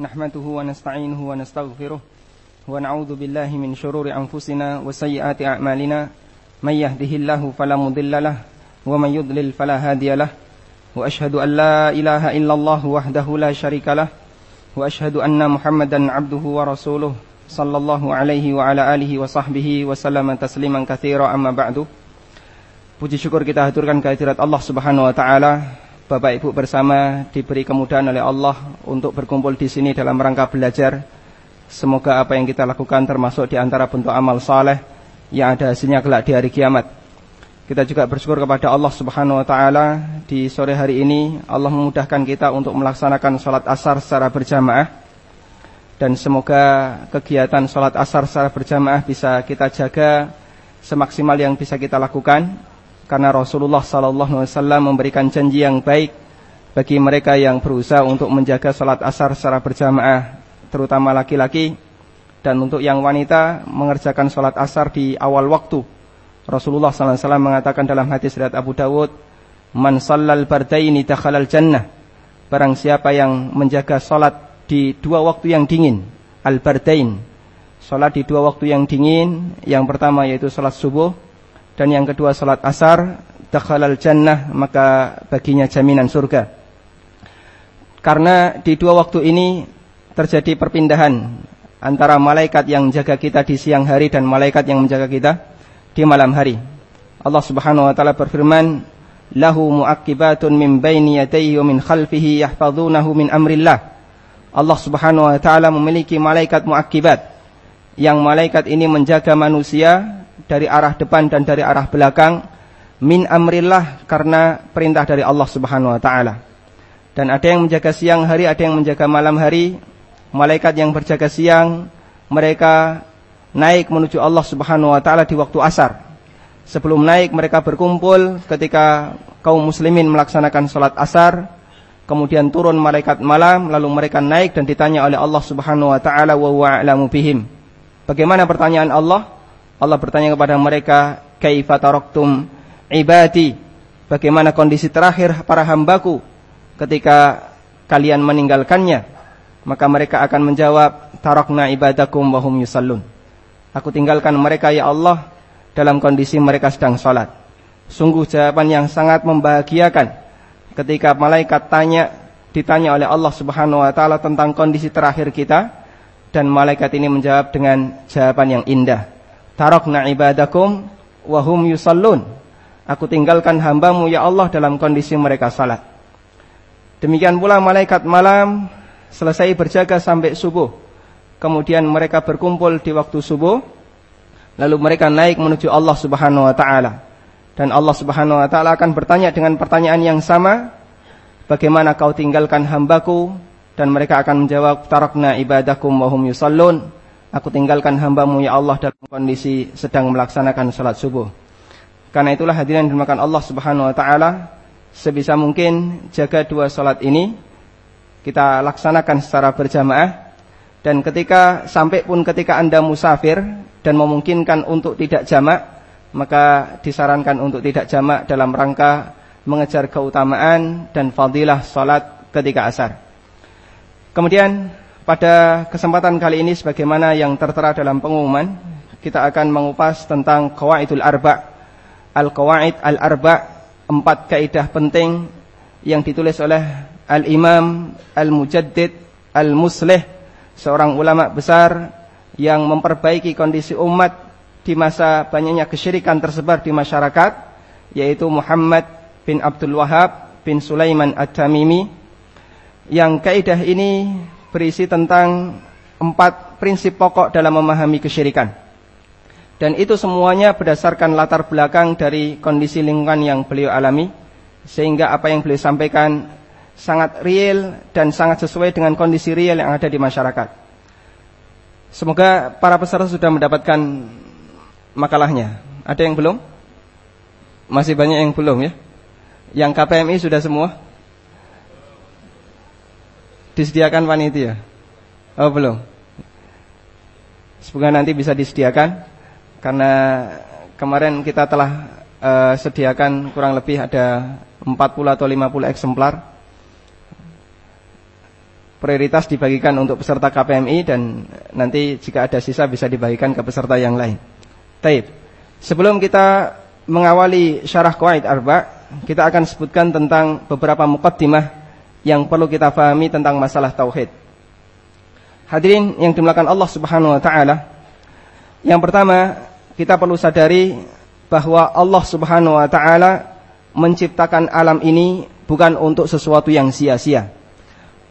نحمده ونستعينه ونستغفره ونعوذ بالله من شرور أنفسنا وسيئات أعمالنا. من يهده الله فلا مضل له ومن يضلل فلا هادي له. وأشهد أن لا إله إلا الله وحده لا شريك له. وأشهد أن محمدا عبده ورسوله صلى الله عليه وعلى آله وصحبه وسلم تسليما كثيرا. أما بعد Puji syukur kita haturkan kehadirat Allah Subhanahu wa taala. Bapak Ibu bersama diberi kemudahan oleh Allah untuk berkumpul di sini dalam rangka belajar. Semoga apa yang kita lakukan termasuk di antara bentuk amal saleh yang ada hasilnya kelak di hari kiamat. Kita juga bersyukur kepada Allah Subhanahu wa taala di sore hari ini Allah memudahkan kita untuk melaksanakan salat asar secara berjamaah. Dan semoga kegiatan salat asar secara berjamaah bisa kita jaga semaksimal yang bisa kita lakukan karena Rasulullah sallallahu alaihi wasallam memberikan janji yang baik bagi mereka yang berusaha untuk menjaga salat asar secara berjamaah terutama laki-laki dan untuk yang wanita mengerjakan salat asar di awal waktu. Rasulullah sallallahu alaihi wasallam mengatakan dalam hadis riwayat Abu Dawud, "Man shallal bardaini dakhalal jannah." Barang siapa yang menjaga salat di dua waktu yang dingin, al-bardain. Salat di dua waktu yang dingin, yang pertama yaitu salat subuh dan yang kedua salat asar dakhalal jannah maka baginya jaminan surga. Karena di dua waktu ini terjadi perpindahan antara malaikat yang menjaga kita di siang hari dan malaikat yang menjaga kita di malam hari. Allah Subhanahu wa taala berfirman, "Lahu muaqibatun min baini yadayhi wa min khalfihi yahfazunahu min amrillah." Allah Subhanahu wa taala memiliki malaikat muaqibat yang malaikat ini menjaga manusia dari arah depan dan dari arah belakang min amrillah karena perintah dari Allah Subhanahu wa taala. Dan ada yang menjaga siang hari, ada yang menjaga malam hari. Malaikat yang berjaga siang mereka naik menuju Allah Subhanahu wa taala di waktu asar. Sebelum naik mereka berkumpul ketika kaum muslimin melaksanakan salat asar. Kemudian turun malaikat malam lalu mereka naik dan ditanya oleh Allah Subhanahu wa taala wa wa'lamu bihim. Bagaimana pertanyaan Allah? Allah bertanya kepada mereka, "Kaifa taraktum ibadi?" Bagaimana kondisi terakhir para hambaku ketika kalian meninggalkannya? Maka mereka akan menjawab, "Tarakna ibadakum wa hum yusallun." Aku tinggalkan mereka ya Allah dalam kondisi mereka sedang salat. Sungguh jawaban yang sangat membahagiakan ketika malaikat tanya ditanya oleh Allah Subhanahu wa taala tentang kondisi terakhir kita dan malaikat ini menjawab dengan jawaban yang indah tarakna ibadakum wahum yusallun. Aku tinggalkan hambamu ya Allah dalam kondisi mereka salat. Demikian pula malaikat malam selesai berjaga sampai subuh. Kemudian mereka berkumpul di waktu subuh. Lalu mereka naik menuju Allah subhanahu wa ta'ala. Dan Allah subhanahu wa ta'ala akan bertanya dengan pertanyaan yang sama. Bagaimana kau tinggalkan hambaku? Dan mereka akan menjawab, Tarakna ibadakum wahum yusallun. Aku tinggalkan hambamu ya Allah dalam kondisi sedang melaksanakan sholat subuh. Karena itulah hadirin dimakan Allah subhanahu wa ta'ala. Sebisa mungkin jaga dua sholat ini. Kita laksanakan secara berjamaah. Dan ketika sampai pun ketika anda musafir dan memungkinkan untuk tidak jamak. Maka disarankan untuk tidak jamak dalam rangka mengejar keutamaan dan fadilah sholat ketika asar. Kemudian pada kesempatan kali ini sebagaimana yang tertera dalam pengumuman, kita akan mengupas tentang qawaidul arba. Al-qawaid al-arba, empat kaidah penting yang ditulis oleh Al-Imam Al-Mujaddid Al-Muslih, seorang ulama besar yang memperbaiki kondisi umat di masa banyaknya kesyirikan tersebar di masyarakat, yaitu Muhammad bin Abdul Wahab bin Sulaiman At-Tamimi. Yang kaidah ini berisi tentang empat prinsip pokok dalam memahami kesyirikan. Dan itu semuanya berdasarkan latar belakang dari kondisi lingkungan yang beliau alami. Sehingga apa yang beliau sampaikan sangat real dan sangat sesuai dengan kondisi real yang ada di masyarakat. Semoga para peserta sudah mendapatkan makalahnya. Ada yang belum? Masih banyak yang belum ya? Yang KPMI sudah semua? Disediakan panitia? Oh belum. Semoga nanti bisa disediakan karena kemarin kita telah uh, sediakan kurang lebih ada 40 atau 50 eksemplar. prioritas dibagikan untuk peserta KPMI dan nanti jika ada sisa bisa dibagikan ke peserta yang lain. Taib. Sebelum kita mengawali syarah qawaid arba, kita akan sebutkan tentang beberapa mukaddimah yang perlu kita fahami tentang masalah tauhid. Hadirin yang dimuliakan Allah Subhanahu wa taala, yang pertama kita perlu sadari bahwa Allah Subhanahu wa taala menciptakan alam ini bukan untuk sesuatu yang sia-sia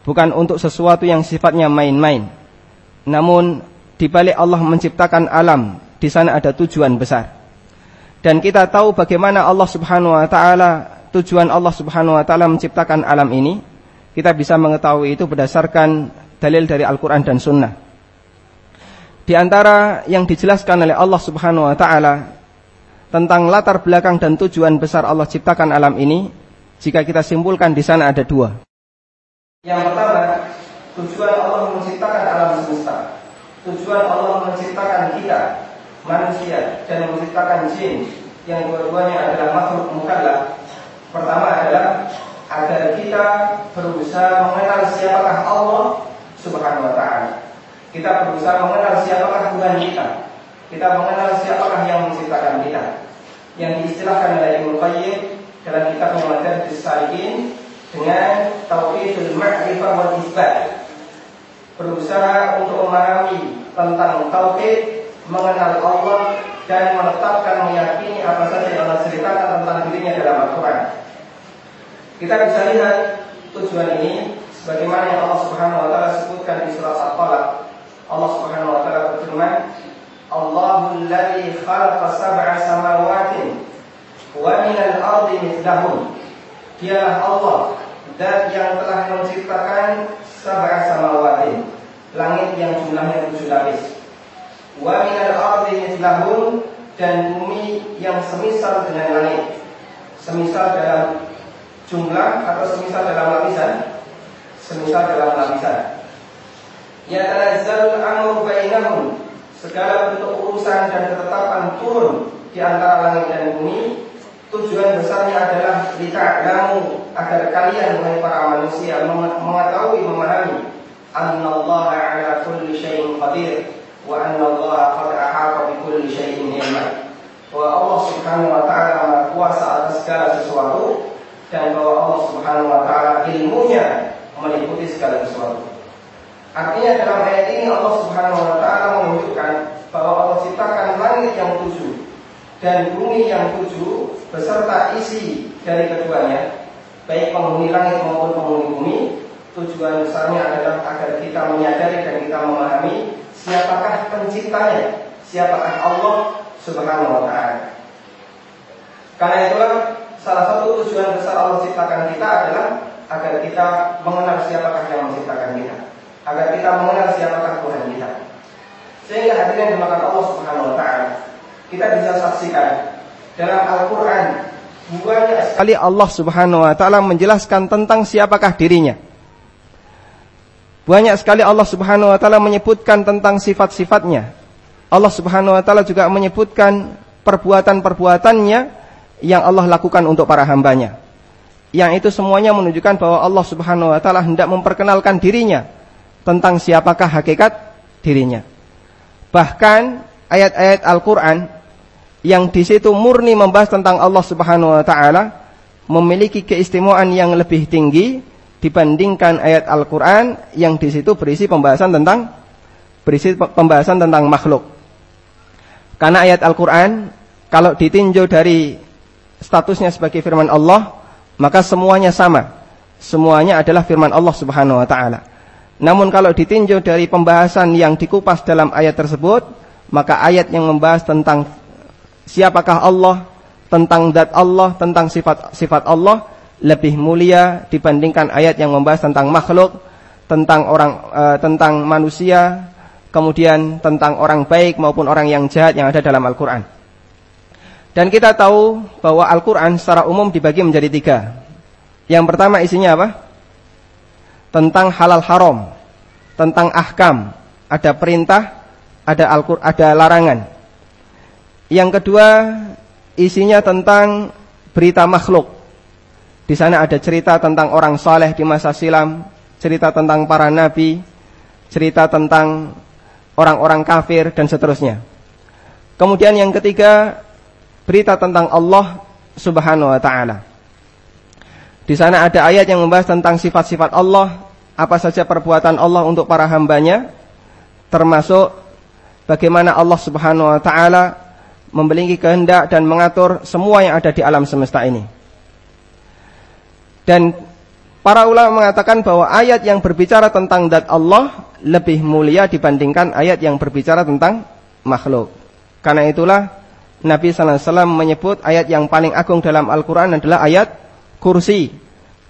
bukan untuk sesuatu yang sifatnya main-main. Namun di balik Allah menciptakan alam, di sana ada tujuan besar. Dan kita tahu bagaimana Allah Subhanahu wa taala tujuan Allah Subhanahu wa taala menciptakan alam ini. Kita bisa mengetahui itu berdasarkan dalil dari Al-Qur'an dan Sunnah. Di antara yang dijelaskan oleh Allah Subhanahu wa taala tentang latar belakang dan tujuan besar Allah ciptakan alam ini, jika kita simpulkan di sana ada dua. Yang pertama, tujuan Allah menciptakan alam semesta. Tujuan Allah menciptakan kita, manusia, dan menciptakan jin yang dua-duanya adalah makhluk mukallaf. Pertama adalah agar kita berusaha mengenal siapakah Allah Subhanahu wa taala. Kita berusaha mengenal siapakah Tuhan kita. Kita mengenal siapakah yang menciptakan kita. Yang diistilahkan oleh Ibnu Qayyim dalam kitabnya Madarij Salikin dengan tauhidul ma'rifah wal isbat berusaha untuk memahami tentang tauhid mengenal Allah dan menetapkan meyakini apa saja yang Allah ceritakan tentang dirinya dalam Al-Quran kita bisa lihat tujuan ini sebagaimana yang Allah Subhanahu wa taala sebutkan di surat Al-Falaq Allah Subhanahu wa taala berfirman Allahul ladzi khalaqa sab'a samawatin wa minal ardi mithlahun Dialah Allah dan yang telah menciptakan sab'a samawatin, langit yang jumlahnya tujuh lapis. Wa minal ardi mithlahun dan bumi yang semisal dengan langit. Semisal dalam jumlah atau semisal dalam lapisan? Semisal dalam lapisan. Ya tanazzalul amru bainahum. Segala bentuk urusan dan ketetapan turun di antara langit dan bumi Tujuan besarnya adalah lita'lamu agar kalian wahai para manusia mengetahui memahami annallaha ala kulli syai'in qadir wa annallaha qad ahata bi kulli syai'in ilma. Bahwa Allah Subhanahu wa taala kuasa atas segala sesuatu dan bahwa Allah Subhanahu wa taala ilmunya meliputi segala sesuatu. Artinya dalam ayat ini Allah Subhanahu wa taala menunjukkan bahwa Allah ciptakan langit yang tujuh dan bumi yang tujuh beserta isi dari keduanya, baik penghuni langit maupun penghuni bumi, tujuan besarnya adalah agar kita menyadari dan kita memahami siapakah penciptanya, siapakah Allah Subhanahu wa taala. Karena itulah salah satu tujuan besar Allah ciptakan kita adalah agar kita mengenal siapakah yang menciptakan kita, agar kita mengenal siapakah Tuhan kita. Sehingga hadirin dimakan Allah Subhanahu wa taala, kita bisa saksikan dalam Al-Quran banyak sekali Allah Subhanahu Wa Taala menjelaskan tentang siapakah dirinya. Banyak sekali Allah Subhanahu Wa Taala menyebutkan tentang sifat-sifatnya. Allah Subhanahu Wa Taala juga menyebutkan perbuatan-perbuatannya yang Allah lakukan untuk para hambanya. Yang itu semuanya menunjukkan bahwa Allah Subhanahu Wa Taala hendak memperkenalkan dirinya tentang siapakah hakikat dirinya. Bahkan ayat-ayat Al-Quran yang di situ murni membahas tentang Allah Subhanahu wa taala memiliki keistimewaan yang lebih tinggi dibandingkan ayat Al-Qur'an yang di situ berisi pembahasan tentang berisi pembahasan tentang makhluk. Karena ayat Al-Qur'an kalau ditinjau dari statusnya sebagai firman Allah, maka semuanya sama. Semuanya adalah firman Allah Subhanahu wa taala. Namun kalau ditinjau dari pembahasan yang dikupas dalam ayat tersebut, maka ayat yang membahas tentang siapakah Allah, tentang zat Allah, tentang sifat-sifat Allah lebih mulia dibandingkan ayat yang membahas tentang makhluk, tentang orang e, tentang manusia, kemudian tentang orang baik maupun orang yang jahat yang ada dalam Al-Qur'an. Dan kita tahu bahwa Al-Qur'an secara umum dibagi menjadi tiga. Yang pertama isinya apa? Tentang halal haram, tentang ahkam, ada perintah, ada al ada larangan. Yang kedua, isinya tentang berita makhluk. Di sana ada cerita tentang orang saleh di masa silam, cerita tentang para nabi, cerita tentang orang-orang kafir dan seterusnya. Kemudian yang ketiga, berita tentang Allah Subhanahu wa taala. Di sana ada ayat yang membahas tentang sifat-sifat Allah, apa saja perbuatan Allah untuk para hambanya, termasuk bagaimana Allah Subhanahu wa taala memiliki kehendak dan mengatur semua yang ada di alam semesta ini. Dan para ulama mengatakan bahwa ayat yang berbicara tentang zat Allah lebih mulia dibandingkan ayat yang berbicara tentang makhluk. Karena itulah Nabi sallallahu alaihi wasallam menyebut ayat yang paling agung dalam Al-Qur'an adalah ayat kursi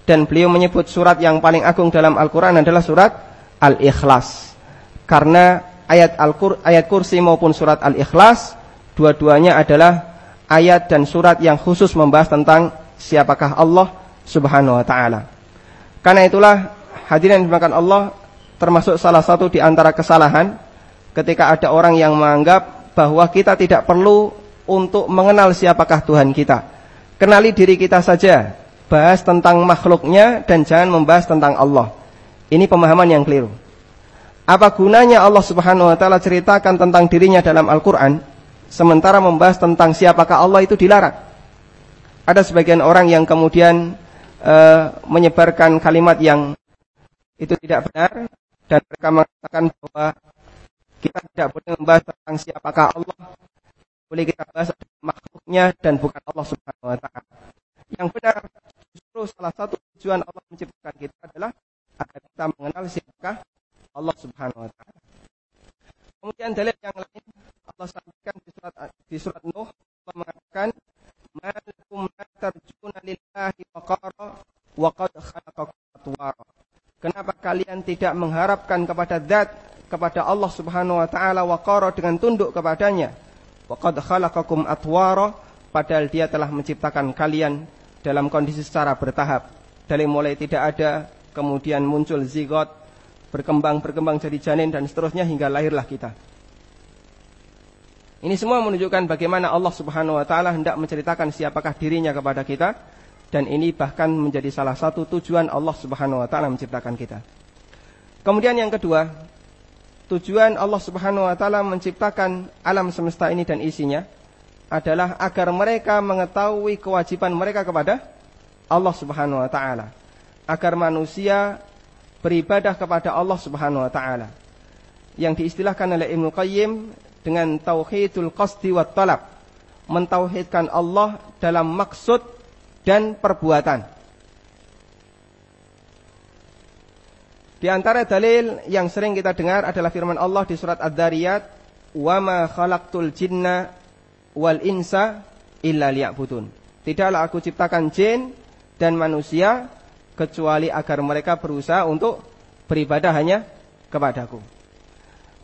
dan beliau menyebut surat yang paling agung dalam Al-Qur'an adalah surat Al-Ikhlas. Karena ayat al ayat kursi maupun surat Al-Ikhlas dua-duanya adalah ayat dan surat yang khusus membahas tentang siapakah Allah Subhanahu wa taala. Karena itulah hadirin dimakan Allah termasuk salah satu di antara kesalahan ketika ada orang yang menganggap bahwa kita tidak perlu untuk mengenal siapakah Tuhan kita. Kenali diri kita saja, bahas tentang makhluknya dan jangan membahas tentang Allah. Ini pemahaman yang keliru. Apa gunanya Allah Subhanahu wa taala ceritakan tentang dirinya dalam Al-Qur'an sementara membahas tentang siapakah Allah itu dilarang? Ada sebagian orang yang kemudian uh, menyebarkan kalimat yang itu tidak benar dan mereka mengatakan bahwa kita tidak boleh membahas tentang siapakah Allah boleh kita bahas makhluknya dan bukan Allah Subhanahu wa taala. Yang benar justru salah satu tujuan Allah menciptakan kita adalah agar kita mengenal siapakah Allah Subhanahu wa taala. Kemudian dalil yang lain Allah sampaikan di surat di surat Nuh Allah mengatakan malakum la tarjuna lillahi waqara wa qad. Kenapa kalian tidak mengharapkan kepada zat kepada Allah Subhanahu wa taala waqara dengan tunduk kepadanya? Wa qad khalaqakum atwara padahal dia telah menciptakan kalian dalam kondisi secara bertahap. Dari mulai tidak ada kemudian muncul zigot berkembang berkembang jadi janin dan seterusnya hingga lahirlah kita. Ini semua menunjukkan bagaimana Allah Subhanahu wa taala hendak menceritakan siapakah dirinya kepada kita dan ini bahkan menjadi salah satu tujuan Allah Subhanahu wa taala menciptakan kita. Kemudian yang kedua, tujuan Allah Subhanahu wa taala menciptakan alam semesta ini dan isinya adalah agar mereka mengetahui kewajiban mereka kepada Allah Subhanahu wa taala. Agar manusia beribadah kepada Allah Subhanahu wa taala. Yang diistilahkan oleh Ibnu Qayyim dengan tauhidul qasdi wa talab. Mentauhidkan Allah dalam maksud dan perbuatan. Di antara dalil yang sering kita dengar adalah firman Allah di surat Ad-Dariyat, "Wa ma khalaqtul jinna wal insa illa liya'budun." Tidaklah aku ciptakan jin dan manusia kecuali agar mereka berusaha untuk beribadah hanya kepadaku.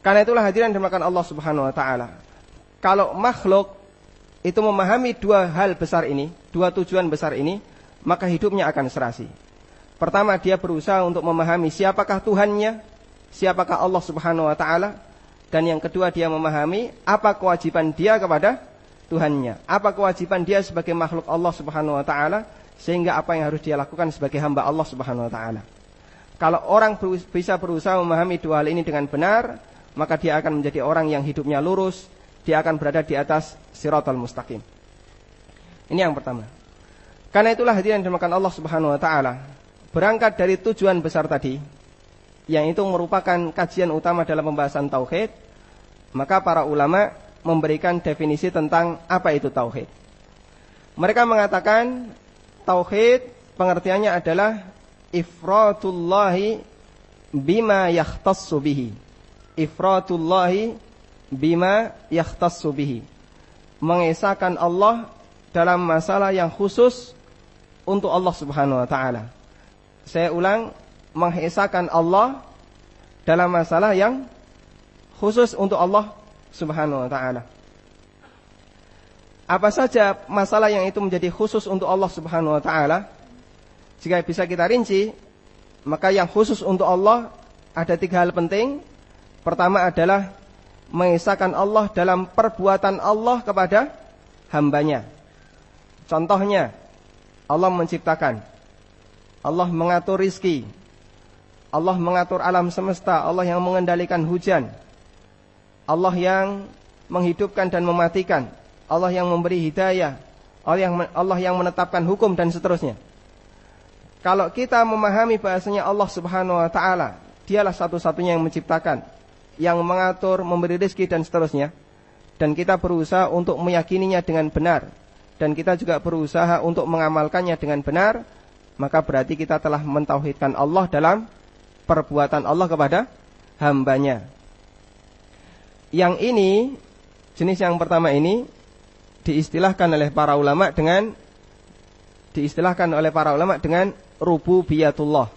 Karena itulah hadiran dimakan Allah Subhanahu wa taala. Kalau makhluk itu memahami dua hal besar ini, dua tujuan besar ini, maka hidupnya akan serasi. Pertama, dia berusaha untuk memahami siapakah Tuhannya, siapakah Allah Subhanahu wa taala, dan yang kedua dia memahami apa kewajiban dia kepada Tuhannya, apa kewajiban dia sebagai makhluk Allah Subhanahu wa taala sehingga apa yang harus dia lakukan sebagai hamba Allah Subhanahu wa taala. Kalau orang bisa berusaha memahami dua hal ini dengan benar, maka dia akan menjadi orang yang hidupnya lurus, dia akan berada di atas siratal mustaqim. Ini yang pertama. Karena itulah hadirin dimakan Allah Subhanahu wa taala. Berangkat dari tujuan besar tadi yang itu merupakan kajian utama dalam pembahasan tauhid, maka para ulama memberikan definisi tentang apa itu tauhid. Mereka mengatakan tauhid pengertiannya adalah ifratullahi bima yahtassu bihi ifratullahi bima yakhtassu bihi. Mengesahkan Allah dalam masalah yang khusus untuk Allah Subhanahu wa taala. Saya ulang, mengesahkan Allah dalam masalah yang khusus untuk Allah Subhanahu wa taala. Apa saja masalah yang itu menjadi khusus untuk Allah Subhanahu wa taala? Jika bisa kita rinci, maka yang khusus untuk Allah ada tiga hal penting Pertama adalah mengisahkan Allah dalam perbuatan Allah kepada hambanya. Contohnya, Allah menciptakan. Allah mengatur rizki. Allah mengatur alam semesta, Allah yang mengendalikan hujan, Allah yang menghidupkan dan mematikan, Allah yang memberi hidayah, Allah yang Allah yang menetapkan hukum dan seterusnya. Kalau kita memahami bahasanya Allah Subhanahu wa taala, dialah satu-satunya yang menciptakan, yang mengatur, memberi rezeki dan seterusnya. Dan kita berusaha untuk meyakininya dengan benar dan kita juga berusaha untuk mengamalkannya dengan benar, maka berarti kita telah mentauhidkan Allah dalam perbuatan Allah kepada hambanya. Yang ini, jenis yang pertama ini, diistilahkan oleh para ulama dengan diistilahkan oleh para ulama dengan rububiyatullah.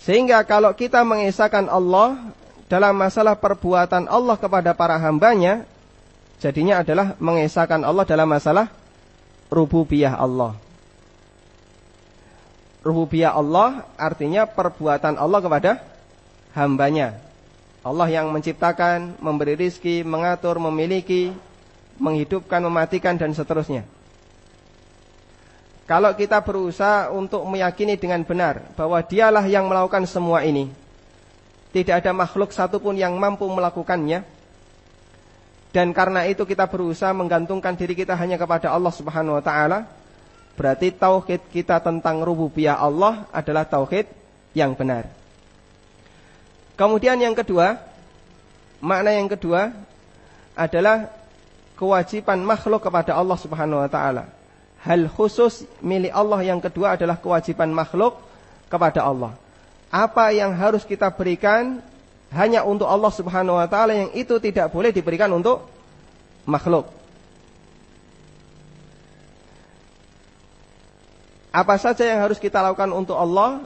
Sehingga kalau kita mengisahkan Allah dalam masalah perbuatan Allah kepada para hambanya, jadinya adalah mengisahkan Allah dalam masalah rububiyah Allah. Rububiyah Allah artinya perbuatan Allah kepada hambanya. Allah yang menciptakan, memberi rizki, mengatur, memiliki, menghidupkan, mematikan, dan seterusnya. Kalau kita berusaha untuk meyakini dengan benar bahwa dialah yang melakukan semua ini, tidak ada makhluk satupun yang mampu melakukannya, dan karena itu kita berusaha menggantungkan diri kita hanya kepada Allah Subhanahu wa taala, Berarti tauhid kita tentang rububiyah Allah adalah tauhid yang benar. Kemudian yang kedua, makna yang kedua adalah kewajiban makhluk kepada Allah Subhanahu wa taala. Hal khusus milik Allah yang kedua adalah kewajiban makhluk kepada Allah. Apa yang harus kita berikan hanya untuk Allah Subhanahu wa taala yang itu tidak boleh diberikan untuk makhluk. Apa saja yang harus kita lakukan untuk Allah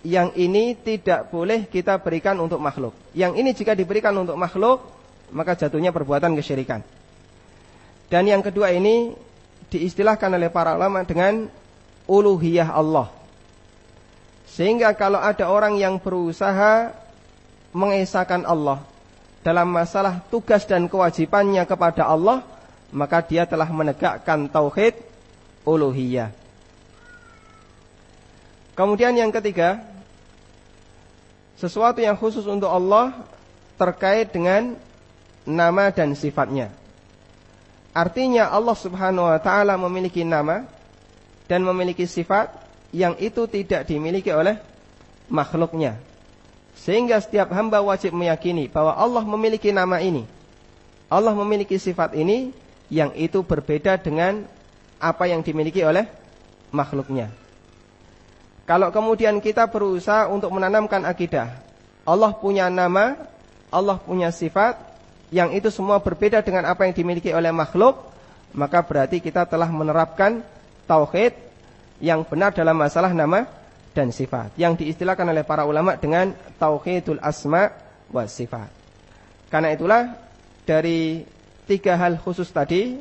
Yang ini tidak boleh kita berikan untuk makhluk. Yang ini jika diberikan untuk makhluk Maka jatuhnya perbuatan kesyirikan. Dan yang kedua ini Diistilahkan oleh para ulama dengan Uluhiyah Allah. Sehingga kalau ada orang yang berusaha Mengesahkan Allah Dalam masalah tugas dan kewajibannya kepada Allah Maka dia telah menegakkan tauhid uluhiyah Kemudian yang ketiga, sesuatu yang khusus untuk Allah terkait dengan nama dan sifatnya. Artinya Allah Subhanahu wa taala memiliki nama dan memiliki sifat yang itu tidak dimiliki oleh makhluknya. Sehingga setiap hamba wajib meyakini bahwa Allah memiliki nama ini. Allah memiliki sifat ini yang itu berbeda dengan apa yang dimiliki oleh makhluknya. Kalau kemudian kita berusaha untuk menanamkan akidah, Allah punya nama, Allah punya sifat, yang itu semua berbeda dengan apa yang dimiliki oleh makhluk, maka berarti kita telah menerapkan tauhid yang benar dalam masalah nama dan sifat yang diistilahkan oleh para ulama dengan tauhidul asma wa sifat. Karena itulah dari tiga hal khusus tadi,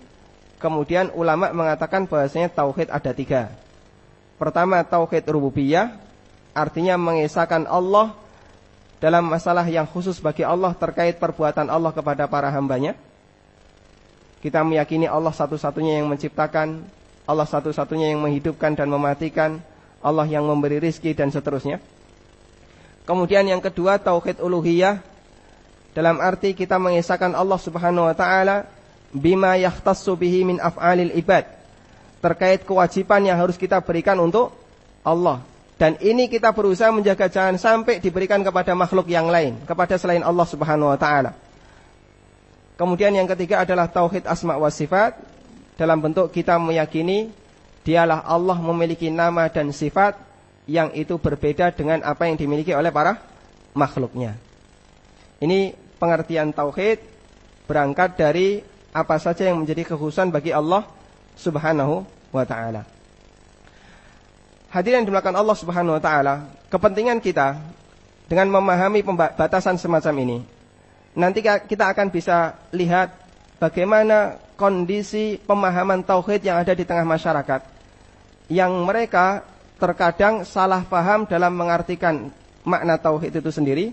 kemudian ulama mengatakan bahwasanya tauhid ada tiga. Pertama tauhid rububiyah artinya mengesahkan Allah dalam masalah yang khusus bagi Allah terkait perbuatan Allah kepada para hambanya. Kita meyakini Allah satu-satunya yang menciptakan, Allah satu-satunya yang menghidupkan dan mematikan, Allah yang memberi rizki dan seterusnya. Kemudian yang kedua tauhid uluhiyah dalam arti kita mengesahkan Allah Subhanahu wa taala bima yahtassu bihi min af'alil ibad terkait kewajiban yang harus kita berikan untuk Allah. Dan ini kita berusaha menjaga jangan sampai diberikan kepada makhluk yang lain, kepada selain Allah Subhanahu wa taala. Kemudian yang ketiga adalah tauhid asma wa sifat dalam bentuk kita meyakini dialah Allah memiliki nama dan sifat yang itu berbeda dengan apa yang dimiliki oleh para makhluknya. Ini pengertian tauhid berangkat dari apa saja yang menjadi kekhususan bagi Allah Subhanahu wa taala. Hadirin dimulakan Allah Subhanahu wa taala, kepentingan kita dengan memahami pembatasan semacam ini, nanti kita akan bisa lihat bagaimana kondisi pemahaman tauhid yang ada di tengah masyarakat yang mereka terkadang salah paham dalam mengartikan makna tauhid itu sendiri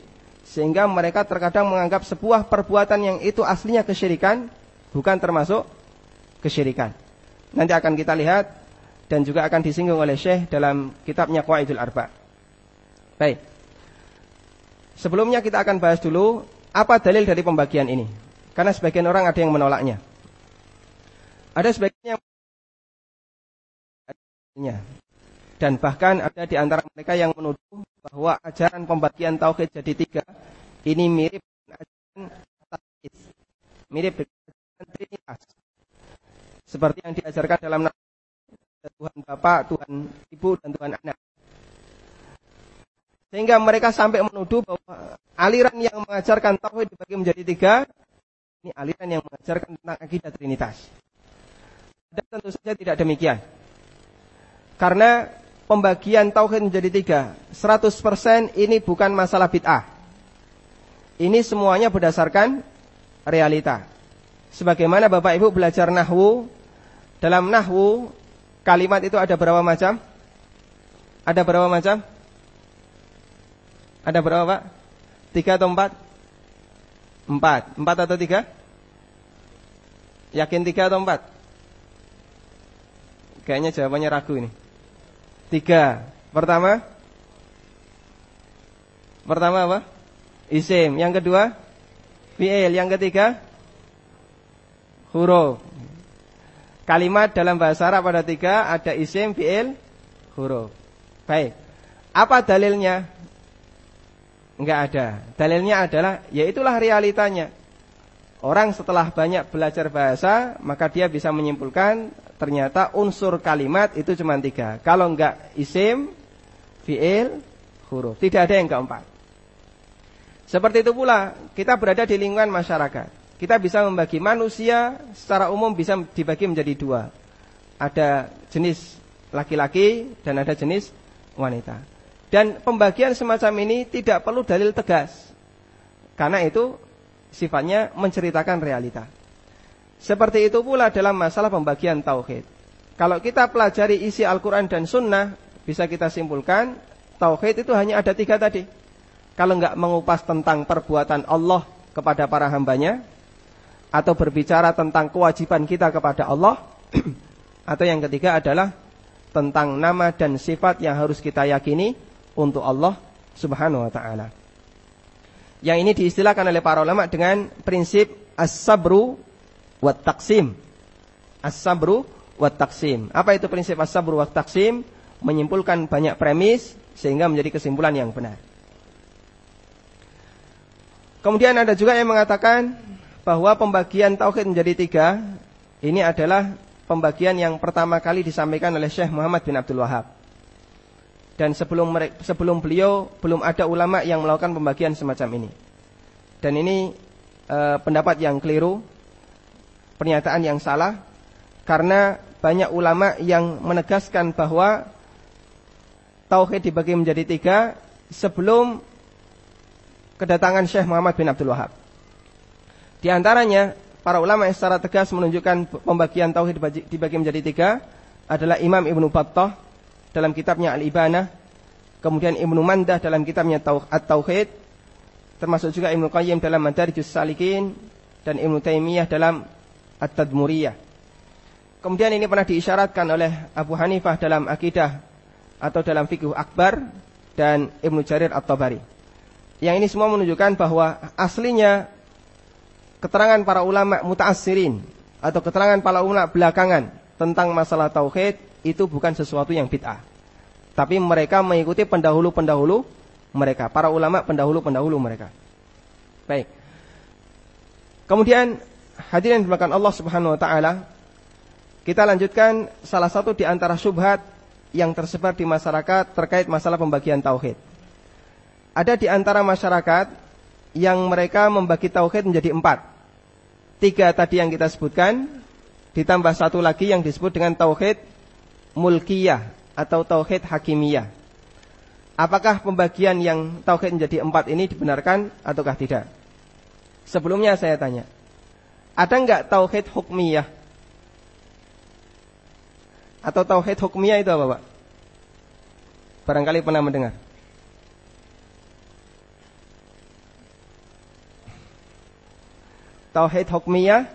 sehingga mereka terkadang menganggap sebuah perbuatan yang itu aslinya kesyirikan bukan termasuk kesyirikan. Nanti akan kita lihat dan juga akan disinggung oleh Syekh dalam kitabnya Qaidul Arba. Baik. Sebelumnya kita akan bahas dulu apa dalil dari pembagian ini. Karena sebagian orang ada yang menolaknya. Ada sebagian yang dan bahkan ada di antara mereka yang menuduh bahwa ajaran pembagian tauhid jadi tiga ini mirip dengan ajaran mirip dengan trinitas. Seperti yang diajarkan dalam Tuhan Bapa, Tuhan Ibu, dan Tuhan Anak. Sehingga mereka sampai menuduh bahwa aliran yang mengajarkan tauhid dibagi menjadi tiga, ini aliran yang mengajarkan tentang akidah trinitas. Dan tentu saja tidak demikian. Karena pembagian tauhid menjadi tiga, 100% ini bukan masalah bid'ah. Ini semuanya berdasarkan realita. Sebagaimana Bapak Ibu belajar nahwu, dalam nahwu kalimat itu ada berapa macam? Ada berapa macam? Ada berapa Pak? Tiga atau empat? Empat. Empat atau tiga? Yakin tiga atau empat? Kayaknya jawabannya ragu ini. Tiga. Pertama? Pertama apa? Isim. Yang kedua? Fi'il. Yang ketiga? Huruf. Kalimat dalam bahasa Arab ada tiga. Ada isim, fi'il, huruf. Baik. Apa dalilnya? Enggak ada. Dalilnya adalah yaitulah realitanya. Orang setelah banyak belajar bahasa, maka dia bisa menyimpulkan ternyata unsur kalimat itu cuma tiga. Kalau enggak isim, fi'il, huruf. Tidak ada yang keempat. Seperti itu pula, kita berada di lingkungan masyarakat. Kita bisa membagi manusia secara umum bisa dibagi menjadi dua. Ada jenis laki-laki dan ada jenis wanita. Dan pembagian semacam ini tidak perlu dalil tegas. Karena itu sifatnya menceritakan realita. Seperti itu pula dalam masalah pembagian tauhid. Kalau kita pelajari isi Al-Quran dan Sunnah, bisa kita simpulkan, tauhid itu hanya ada tiga tadi. Kalau nggak mengupas tentang perbuatan Allah kepada para hambanya, atau berbicara tentang kewajiban kita kepada Allah, atau yang ketiga adalah tentang nama dan sifat yang harus kita yakini, untuk Allah Subhanahu wa taala. Yang ini diistilahkan oleh para ulama dengan prinsip as-sabru wa taqsim. As-sabru wa taqsim. Apa itu prinsip as-sabru wa taqsim? Menyimpulkan banyak premis sehingga menjadi kesimpulan yang benar. Kemudian ada juga yang mengatakan bahwa pembagian tauhid menjadi tiga ini adalah pembagian yang pertama kali disampaikan oleh Syekh Muhammad bin Abdul Wahab dan sebelum sebelum beliau belum ada ulama yang melakukan pembagian semacam ini. Dan ini e, pendapat yang keliru, pernyataan yang salah karena banyak ulama yang menegaskan bahwa tauhid dibagi menjadi tiga sebelum kedatangan Syekh Muhammad bin Abdul Wahab. Di antaranya para ulama yang secara tegas menunjukkan pembagian tauhid dibagi menjadi tiga adalah Imam Ibnu Battah dalam kitabnya Al-Ibanah, kemudian Ibnu Mandah dalam kitabnya At-Tauhid, termasuk juga Ibnu Qayyim dalam Madarijus Salikin dan Ibnu Taimiyah dalam At-Tadmuriyah. Kemudian ini pernah diisyaratkan oleh Abu Hanifah dalam akidah atau dalam fikih akbar dan Ibnu Jarir At-Tabari. Yang ini semua menunjukkan bahwa aslinya keterangan para ulama mutaassirin atau keterangan para ulama belakangan tentang masalah tauhid itu bukan sesuatu yang bid'ah. Tapi mereka mengikuti pendahulu-pendahulu mereka, para ulama pendahulu-pendahulu mereka. Baik. Kemudian hadirin dimakan Allah Subhanahu wa taala, kita lanjutkan salah satu di antara syubhat yang tersebar di masyarakat terkait masalah pembagian tauhid. Ada di antara masyarakat yang mereka membagi tauhid menjadi empat. Tiga tadi yang kita sebutkan, ditambah satu lagi yang disebut dengan tauhid mulkiyah atau tauhid hakimiyah. Apakah pembagian yang tauhid menjadi empat ini dibenarkan ataukah tidak? Sebelumnya saya tanya, ada enggak tauhid hukmiyah? Atau tauhid hukmiyah itu apa, Pak? Barangkali pernah mendengar. Tauhid hukmiyah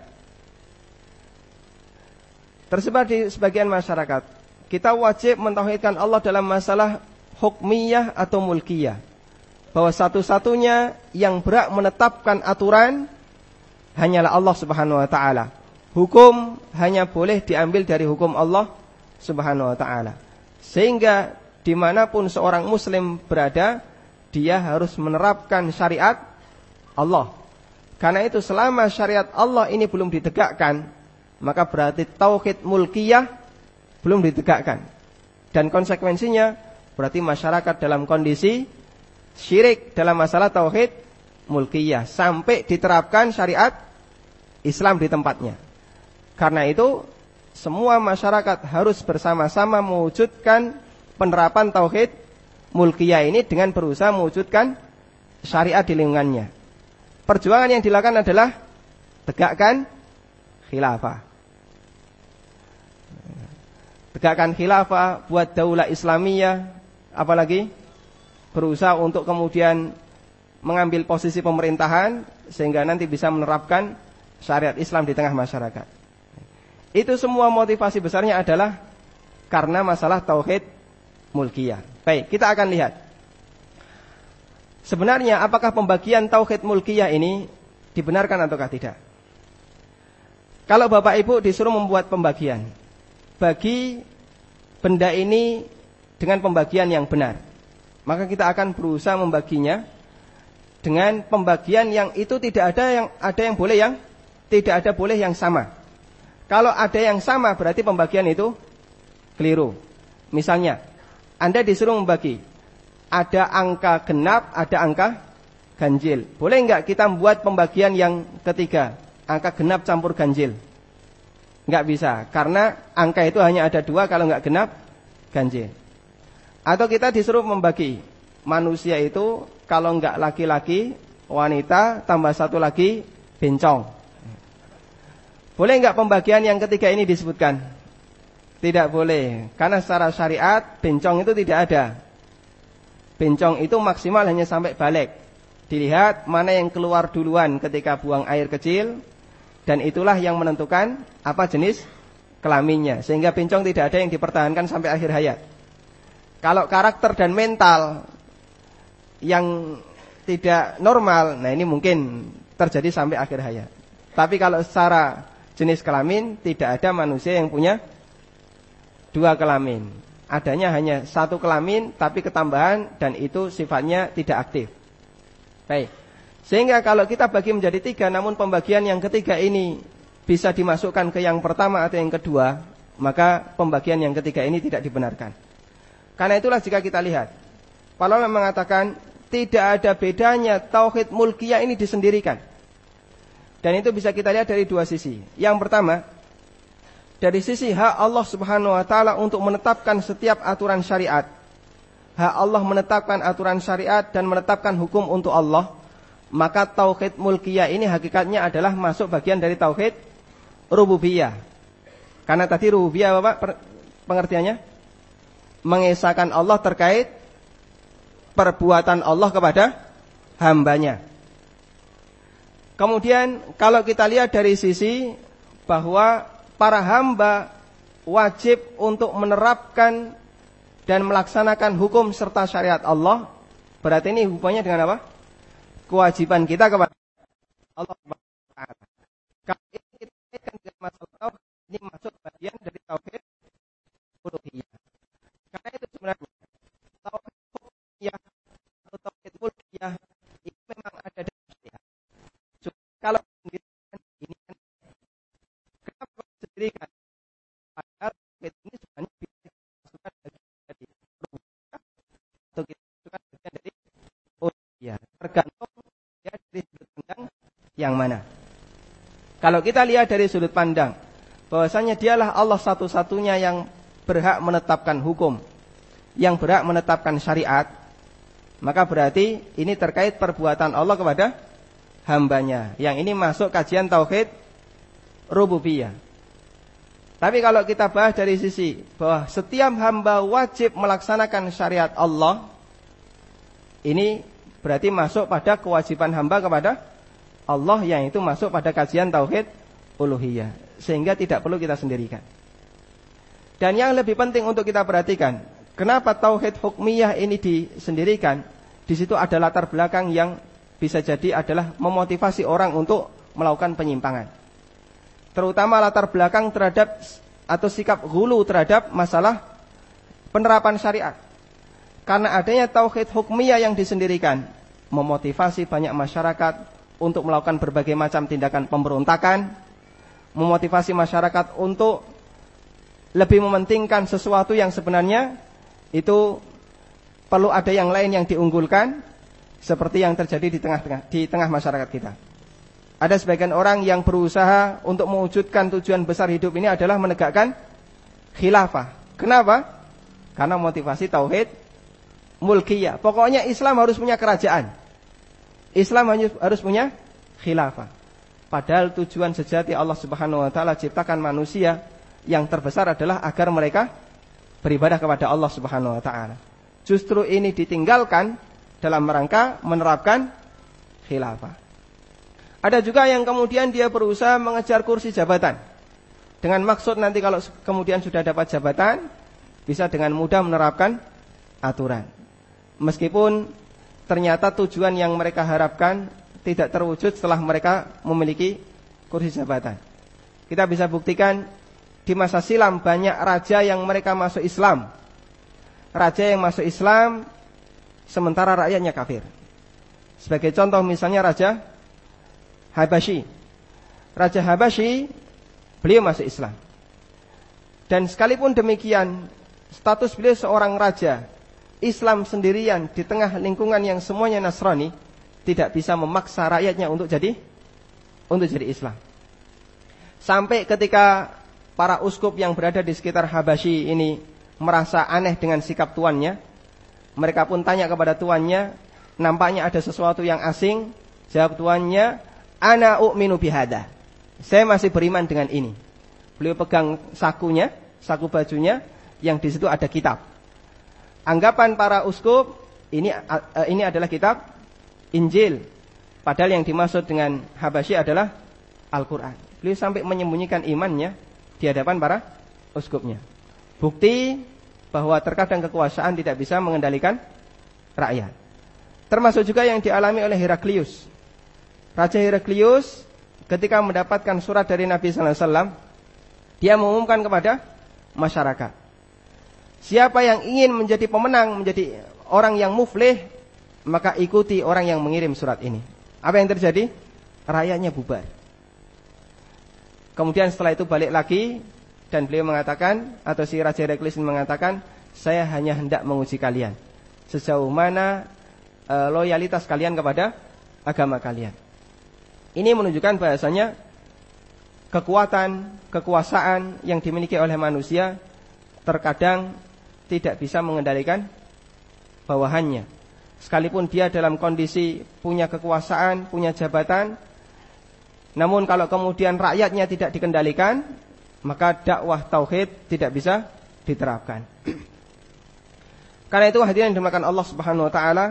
tersebar di sebagian masyarakat kita wajib mentauhidkan Allah dalam masalah hukmiyah atau mulkiyah. Bahwa satu-satunya yang berhak menetapkan aturan hanyalah Allah Subhanahu wa taala. Hukum hanya boleh diambil dari hukum Allah Subhanahu wa taala. Sehingga di mana pun seorang muslim berada, dia harus menerapkan syariat Allah. Karena itu selama syariat Allah ini belum ditegakkan, maka berarti tauhid mulkiyah belum ditegakkan. Dan konsekuensinya berarti masyarakat dalam kondisi syirik dalam masalah tauhid mulkiyah sampai diterapkan syariat Islam di tempatnya. Karena itu semua masyarakat harus bersama-sama mewujudkan penerapan tauhid mulkiyah ini dengan berusaha mewujudkan syariat di lingkungannya. Perjuangan yang dilakukan adalah tegakkan khilafah. Tegakkan khilafah buat daulah Islamiyah, apalagi berusaha untuk kemudian mengambil posisi pemerintahan sehingga nanti bisa menerapkan syariat Islam di tengah masyarakat. Itu semua motivasi besarnya adalah karena masalah tauhid mulkiyah. Baik, kita akan lihat. Sebenarnya apakah pembagian tauhid mulkiyah ini dibenarkan ataukah tidak? Kalau Bapak Ibu disuruh membuat pembagian, bagi benda ini dengan pembagian yang benar, maka kita akan berusaha membaginya dengan pembagian yang itu tidak ada yang ada yang boleh yang tidak ada boleh yang sama. Kalau ada yang sama berarti pembagian itu keliru. Misalnya, Anda disuruh membagi. Ada angka genap, ada angka ganjil. Boleh enggak kita membuat pembagian yang ketiga? Angka genap campur ganjil. Enggak bisa, karena angka itu hanya ada dua kalau enggak genap, ganjil. Atau kita disuruh membagi. Manusia itu kalau enggak laki-laki, wanita, tambah satu lagi, bencong. Boleh enggak pembagian yang ketiga ini disebutkan? Tidak boleh, karena secara syariat bencong itu tidak ada. Bencong itu maksimal hanya sampai balik. Dilihat mana yang keluar duluan ketika buang air kecil dan itulah yang menentukan apa jenis kelaminnya. Sehingga bencong tidak ada yang dipertahankan sampai akhir hayat. Kalau karakter dan mental yang tidak normal, nah ini mungkin terjadi sampai akhir hayat. Tapi kalau secara jenis kelamin tidak ada manusia yang punya dua kelamin. Adanya hanya satu kelamin tapi ketambahan dan itu sifatnya tidak aktif. Baik. Sehingga kalau kita bagi menjadi tiga namun pembagian yang ketiga ini bisa dimasukkan ke yang pertama atau yang kedua, maka pembagian yang ketiga ini tidak dibenarkan. Karena itulah jika kita lihat, Para mengatakan tidak ada bedanya tauhid mulkiyah ini disendirikan. Dan itu bisa kita lihat dari dua sisi. Yang pertama, dari sisi hak Allah Subhanahu wa taala untuk menetapkan setiap aturan syariat. Hak Allah menetapkan aturan syariat dan menetapkan hukum untuk Allah, maka tauhid mulkiyah ini hakikatnya adalah masuk bagian dari tauhid rububiyah. Karena tadi rububiyah Bapak pengertiannya mengesahkan Allah terkait perbuatan Allah kepada hambanya. Kemudian kalau kita lihat dari sisi bahwa para hamba wajib untuk menerapkan dan melaksanakan hukum serta syariat Allah, berarti ini hubungannya dengan apa? Kewajiban kita kepada Allah Kalau ini kita dengan masalah tauhid, ini masuk bagian dari tauhid uluhiyah. Karena itu sebenarnya tauhid uluhiyah atau tauhid uluhiyah itu memang ada kalau ini sendirikan? Padahal ini sebenarnya bisa dimasukkan bagian dari atau kita masukkan bagian dari oh ya tergantung ya dari sudut pandang yang mana. Kalau kita lihat dari sudut pandang bahwasanya dialah Allah satu-satunya yang berhak menetapkan hukum, yang berhak menetapkan syariat, maka berarti ini terkait perbuatan Allah kepada hambanya. Yang ini masuk kajian tauhid rububiyah. Tapi kalau kita bahas dari sisi bahwa setiap hamba wajib melaksanakan syariat Allah, ini berarti masuk pada kewajiban hamba kepada Allah yang itu masuk pada kajian tauhid uluhiyah. Sehingga tidak perlu kita sendirikan. Dan yang lebih penting untuk kita perhatikan, Kenapa tauhid hukmiyah ini disendirikan? Di situ ada latar belakang yang bisa jadi adalah memotivasi orang untuk melakukan penyimpangan. Terutama latar belakang terhadap atau sikap hulu terhadap masalah penerapan syariat. Karena adanya tauhid hukmiyah yang disendirikan, memotivasi banyak masyarakat untuk melakukan berbagai macam tindakan pemberontakan, memotivasi masyarakat untuk lebih mementingkan sesuatu yang sebenarnya itu perlu ada yang lain yang diunggulkan seperti yang terjadi di tengah-tengah di tengah masyarakat kita. Ada sebagian orang yang berusaha untuk mewujudkan tujuan besar hidup ini adalah menegakkan khilafah. Kenapa? Karena motivasi tauhid mulkiyah. Pokoknya Islam harus punya kerajaan. Islam harus punya khilafah. Padahal tujuan sejati Allah Subhanahu wa taala ciptakan manusia yang terbesar adalah agar mereka beribadah kepada Allah Subhanahu wa taala. Justru ini ditinggalkan dalam rangka menerapkan khilafah. Ada juga yang kemudian dia berusaha mengejar kursi jabatan. Dengan maksud nanti kalau kemudian sudah dapat jabatan, bisa dengan mudah menerapkan aturan. Meskipun ternyata tujuan yang mereka harapkan tidak terwujud setelah mereka memiliki kursi jabatan. Kita bisa buktikan di masa silam banyak raja yang mereka masuk Islam. Raja yang masuk Islam sementara rakyatnya kafir. Sebagai contoh misalnya Raja Habashi. Raja Habashi beliau masuk Islam. Dan sekalipun demikian, status beliau seorang raja Islam sendirian di tengah lingkungan yang semuanya Nasrani tidak bisa memaksa rakyatnya untuk jadi untuk jadi Islam. Sampai ketika para uskup yang berada di sekitar Habashi ini merasa aneh dengan sikap tuannya, mereka pun tanya kepada tuannya, nampaknya ada sesuatu yang asing. Jawab tuannya, Ana u'minu bihada. Saya masih beriman dengan ini. Beliau pegang sakunya, saku bajunya, yang di situ ada kitab. Anggapan para uskup ini ini adalah kitab Injil. Padahal yang dimaksud dengan Habasyi adalah Al-Qur'an. Beliau sampai menyembunyikan imannya di hadapan para uskupnya. Bukti bahwa terkadang kekuasaan tidak bisa mengendalikan rakyat. Termasuk juga yang dialami oleh Heraklius Raja Heraklius ketika mendapatkan surat dari Nabi sallallahu alaihi wasallam, dia mengumumkan kepada masyarakat. Siapa yang ingin menjadi pemenang, menjadi orang yang muflih, maka ikuti orang yang mengirim surat ini. Apa yang terjadi? Rakyatnya bubar. Kemudian setelah itu balik lagi dan beliau mengatakan atau si Raja Heraklius mengatakan, saya hanya hendak menguji kalian sejauh mana e, loyalitas kalian kepada agama kalian. Ini menunjukkan bahasanya kekuatan, kekuasaan yang dimiliki oleh manusia terkadang tidak bisa mengendalikan bawahannya. Sekalipun dia dalam kondisi punya kekuasaan, punya jabatan, namun kalau kemudian rakyatnya tidak dikendalikan, maka dakwah tauhid tidak bisa diterapkan. Karena itu hadirin dimakan Allah Subhanahu wa taala,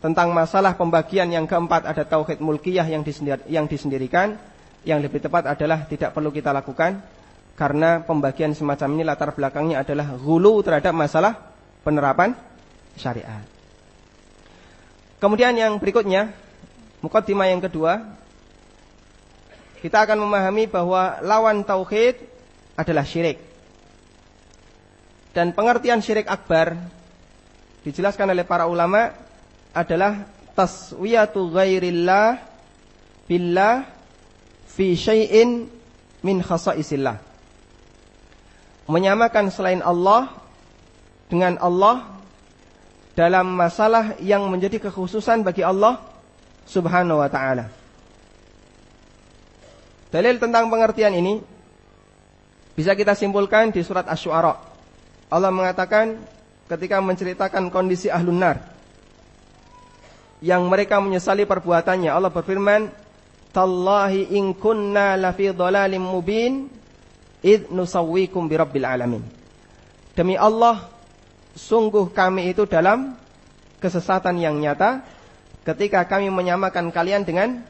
tentang masalah pembagian yang keempat ada tauhid mulkiyah yang, disendir, yang disendirikan yang lebih tepat adalah tidak perlu kita lakukan karena pembagian semacam ini latar belakangnya adalah hulu terhadap masalah penerapan syariat. Kemudian yang berikutnya, mukaddimah yang kedua, kita akan memahami bahwa lawan tauhid adalah syirik. Dan pengertian syirik akbar dijelaskan oleh para ulama adalah taswiyatu ghairillah billah fi syai'in min khasaisillah. Menyamakan selain Allah dengan Allah dalam masalah yang menjadi kekhususan bagi Allah Subhanahu wa taala. Dalil tentang pengertian ini bisa kita simpulkan di surat Asy-Syu'ara. Allah mengatakan ketika menceritakan kondisi ahlun nar yang mereka menyesali perbuatannya. Allah berfirman, "Tallahi in kunna lafi dhalalim mubin id nusawwikum birabbil alamin." Demi Allah, sungguh kami itu dalam kesesatan yang nyata ketika kami menyamakan kalian dengan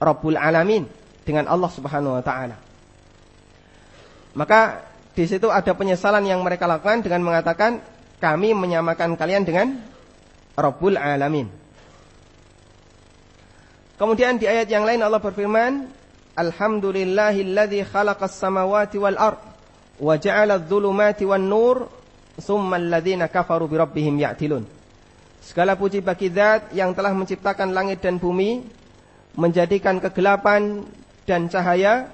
Rabbul Alamin, dengan Allah Subhanahu wa taala. Maka di situ ada penyesalan yang mereka lakukan dengan mengatakan kami menyamakan kalian dengan Rabbul Alamin. Kemudian di ayat yang lain Allah berfirman, Alhamdulillahilladzi khalaqas samawati wal ard wa ja'ala adh-dhulumati wan nur thumma alladhina kafaru bi rabbihim ya'tilun. Segala puji bagi Zat yang telah menciptakan langit dan bumi, menjadikan kegelapan dan cahaya,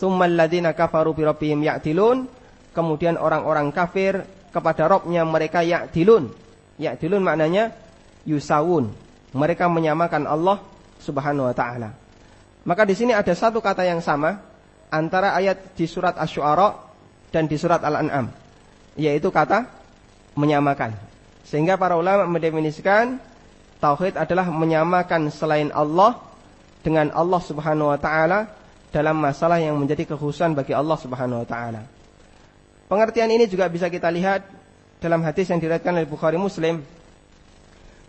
thumma alladhina kafaru bi rabbihim ya'tilun. Kemudian orang-orang kafir kepada Robnya mereka ya'dilun. Ya'dilun maknanya yusawun. Mereka menyamakan Allah subhanahu wa ta'ala. Maka di sini ada satu kata yang sama antara ayat di surat Asy-Syu'ara dan di surat Al-An'am. Yaitu kata menyamakan. Sehingga para ulama mendefinisikan tauhid adalah menyamakan selain Allah dengan Allah Subhanahu wa taala dalam masalah yang menjadi kekhususan bagi Allah Subhanahu wa taala. Pengertian ini juga bisa kita lihat dalam hadis yang diriwayatkan oleh Bukhari Muslim.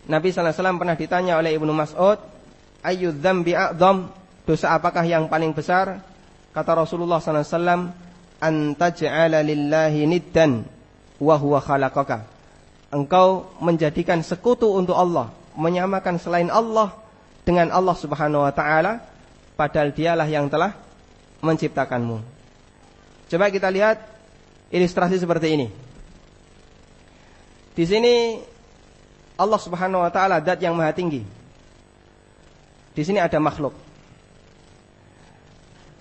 Nabi sallallahu alaihi wasallam pernah ditanya oleh Ibnu Mas'ud, "Ayyu dzambi a'dzam?" Dosa apakah yang paling besar? Kata Rasulullah sallallahu alaihi wasallam, "An taj'ala lillahi niddan wa huwa khalaqaka." Engkau menjadikan sekutu untuk Allah, menyamakan selain Allah dengan Allah Subhanahu wa taala padahal dialah yang telah menciptakanmu. Coba kita lihat ilustrasi seperti ini. Di sini Allah Subhanahu wa taala zat yang maha tinggi. Di sini ada makhluk.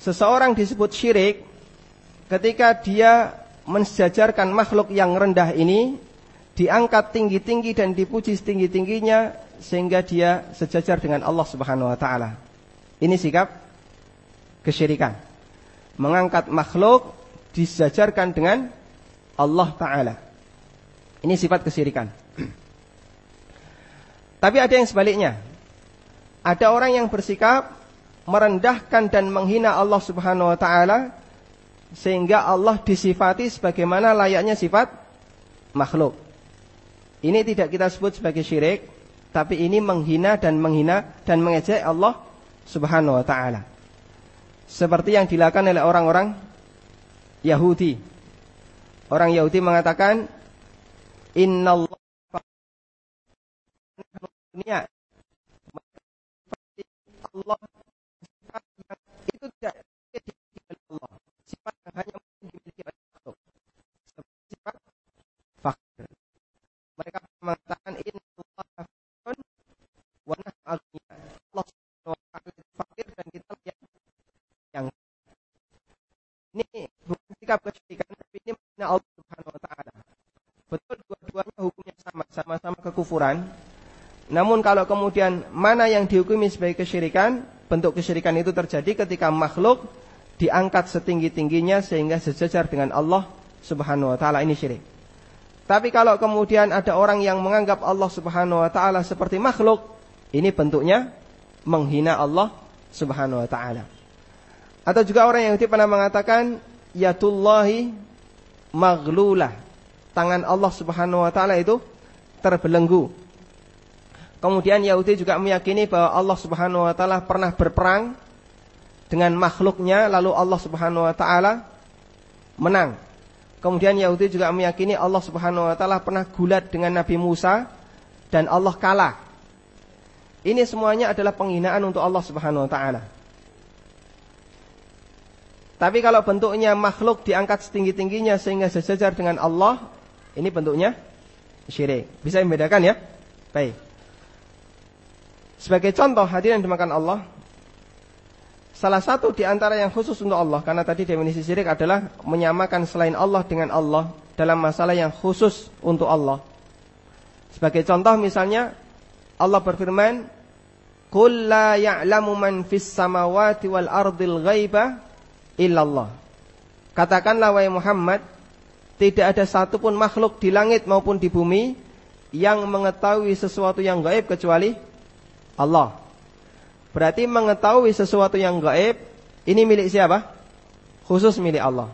Seseorang disebut syirik ketika dia mensejajarkan makhluk yang rendah ini diangkat tinggi-tinggi dan dipuji setinggi-tingginya sehingga dia sejajar dengan Allah Subhanahu wa taala. Ini sikap kesyirikan. Mengangkat makhluk disejajarkan dengan Allah Ta'ala. Ini sifat kesyirikan. Tapi ada yang sebaliknya. Ada orang yang bersikap merendahkan dan menghina Allah Subhanahu wa taala sehingga Allah disifati sebagaimana layaknya sifat makhluk. Ini tidak kita sebut sebagai syirik, tapi ini menghina dan menghina dan mengejek Allah Subhanahu wa taala. Seperti yang dilakukan oleh orang-orang Yahudi. Orang Yahudi mengatakan innallah dunia Allah. Sifat yang itu tidak dimiliki oleh Allah. Sifat yang hanya dimiliki oleh Allah sifat fakir. Mereka mengatakan innallah fakirun wa nahnu Allah fakir dan kita yang yang ini sikap kesyirikan tapi ini makna Allah Subhanahu wa taala. Betul dua-duanya hukumnya sama, sama-sama kekufuran. Namun kalau kemudian mana yang dihukumi sebagai kesyirikan, bentuk kesyirikan itu terjadi ketika makhluk diangkat setinggi-tingginya sehingga sejajar dengan Allah Subhanahu wa taala ini syirik. Tapi kalau kemudian ada orang yang menganggap Allah Subhanahu wa taala seperti makhluk, ini bentuknya menghina Allah Subhanahu wa taala. Atau juga orang yang pernah mengatakan yatullahi maghlulah. Tangan Allah Subhanahu wa taala itu terbelenggu. Kemudian Yahudi juga meyakini bahwa Allah Subhanahu wa taala pernah berperang dengan makhluknya lalu Allah Subhanahu wa taala menang. Kemudian Yahudi juga meyakini Allah Subhanahu wa taala pernah gulat dengan Nabi Musa dan Allah kalah. Ini semuanya adalah penghinaan untuk Allah Subhanahu wa taala. Tapi kalau bentuknya makhluk diangkat setinggi-tingginya sehingga sejajar dengan Allah, ini bentuknya syirik. Bisa membedakan ya? Baik. Sebagai contoh hadirin dimakan Allah, salah satu di antara yang khusus untuk Allah karena tadi definisi syirik adalah menyamakan selain Allah dengan Allah dalam masalah yang khusus untuk Allah. Sebagai contoh misalnya Allah berfirman, "Qul la ya'lamu man fis samawati wal ardil ghaiba illallah. Katakanlah wahai Muhammad, tidak ada satupun makhluk di langit maupun di bumi yang mengetahui sesuatu yang gaib kecuali Allah. Berarti mengetahui sesuatu yang gaib ini milik siapa? Khusus milik Allah.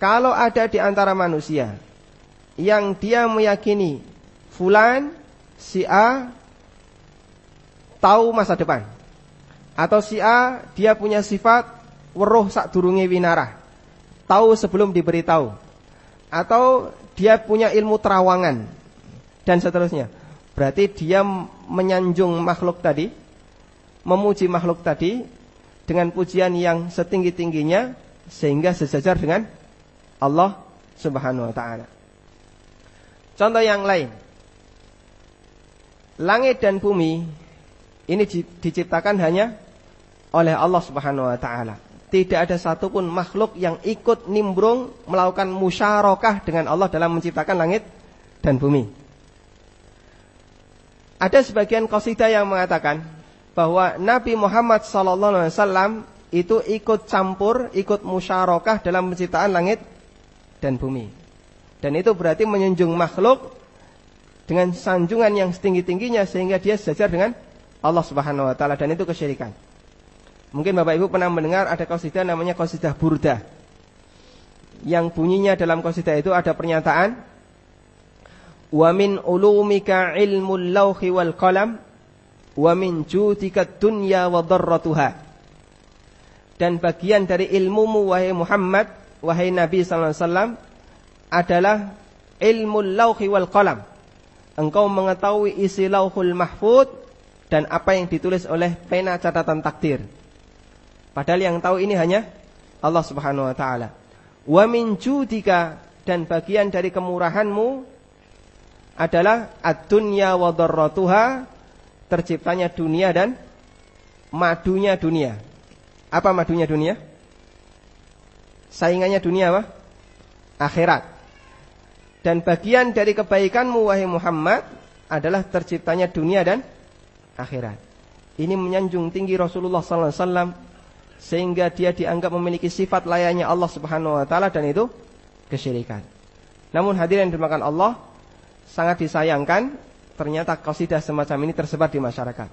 Kalau ada di antara manusia yang dia meyakini fulan si A tahu masa depan atau si A dia punya sifat weruh sak durunge winarah. Tahu sebelum diberitahu. Atau dia punya ilmu terawangan dan seterusnya. Berarti dia menyanjung makhluk tadi, memuji makhluk tadi dengan pujian yang setinggi-tingginya sehingga sejajar dengan Allah Subhanahu wa taala. Contoh yang lain. Langit dan bumi ini diciptakan hanya oleh Allah Subhanahu wa taala. Tidak ada satupun makhluk yang ikut nimbrung melakukan musyarakah dengan Allah dalam menciptakan langit dan bumi. Ada sebagian qasidah yang mengatakan bahwa Nabi Muhammad SAW itu ikut campur, ikut musyarakah dalam penciptaan langit dan bumi. Dan itu berarti menjunjung makhluk dengan sanjungan yang setinggi-tingginya sehingga dia sejajar dengan Allah Subhanahu wa taala dan itu kesyirikan. Mungkin Bapak Ibu pernah mendengar ada qasidah namanya qasidah burdah. Yang bunyinya dalam qasidah itu ada pernyataan Wa min ulumika ilmul lawhi wal qalam wa min judika dunya wa. Dan bagian dari ilmumu wahai Muhammad, wahai Nabi sallallahu alaihi wasallam adalah ilmu lawhi wal qalam. Engkau mengetahui isi lauhul mahfud dan apa yang ditulis oleh pena catatan takdir. Padahal yang tahu ini hanya Allah Subhanahu wa taala. Wa min judika dan bagian dari kemurahanmu adalah ad-dunya wa darratuha, terciptanya dunia dan madunya dunia. Apa madunya dunia? Saingannya dunia apa? Akhirat. Dan bagian dari kebaikanmu wahai Muhammad adalah terciptanya dunia dan akhirat. Ini menyanjung tinggi Rasulullah sallallahu alaihi wasallam sehingga dia dianggap memiliki sifat layaknya Allah Subhanahu wa taala dan itu kesyirikan. Namun hadirin dimakan Allah sangat disayangkan ternyata qasidah semacam ini tersebar di masyarakat.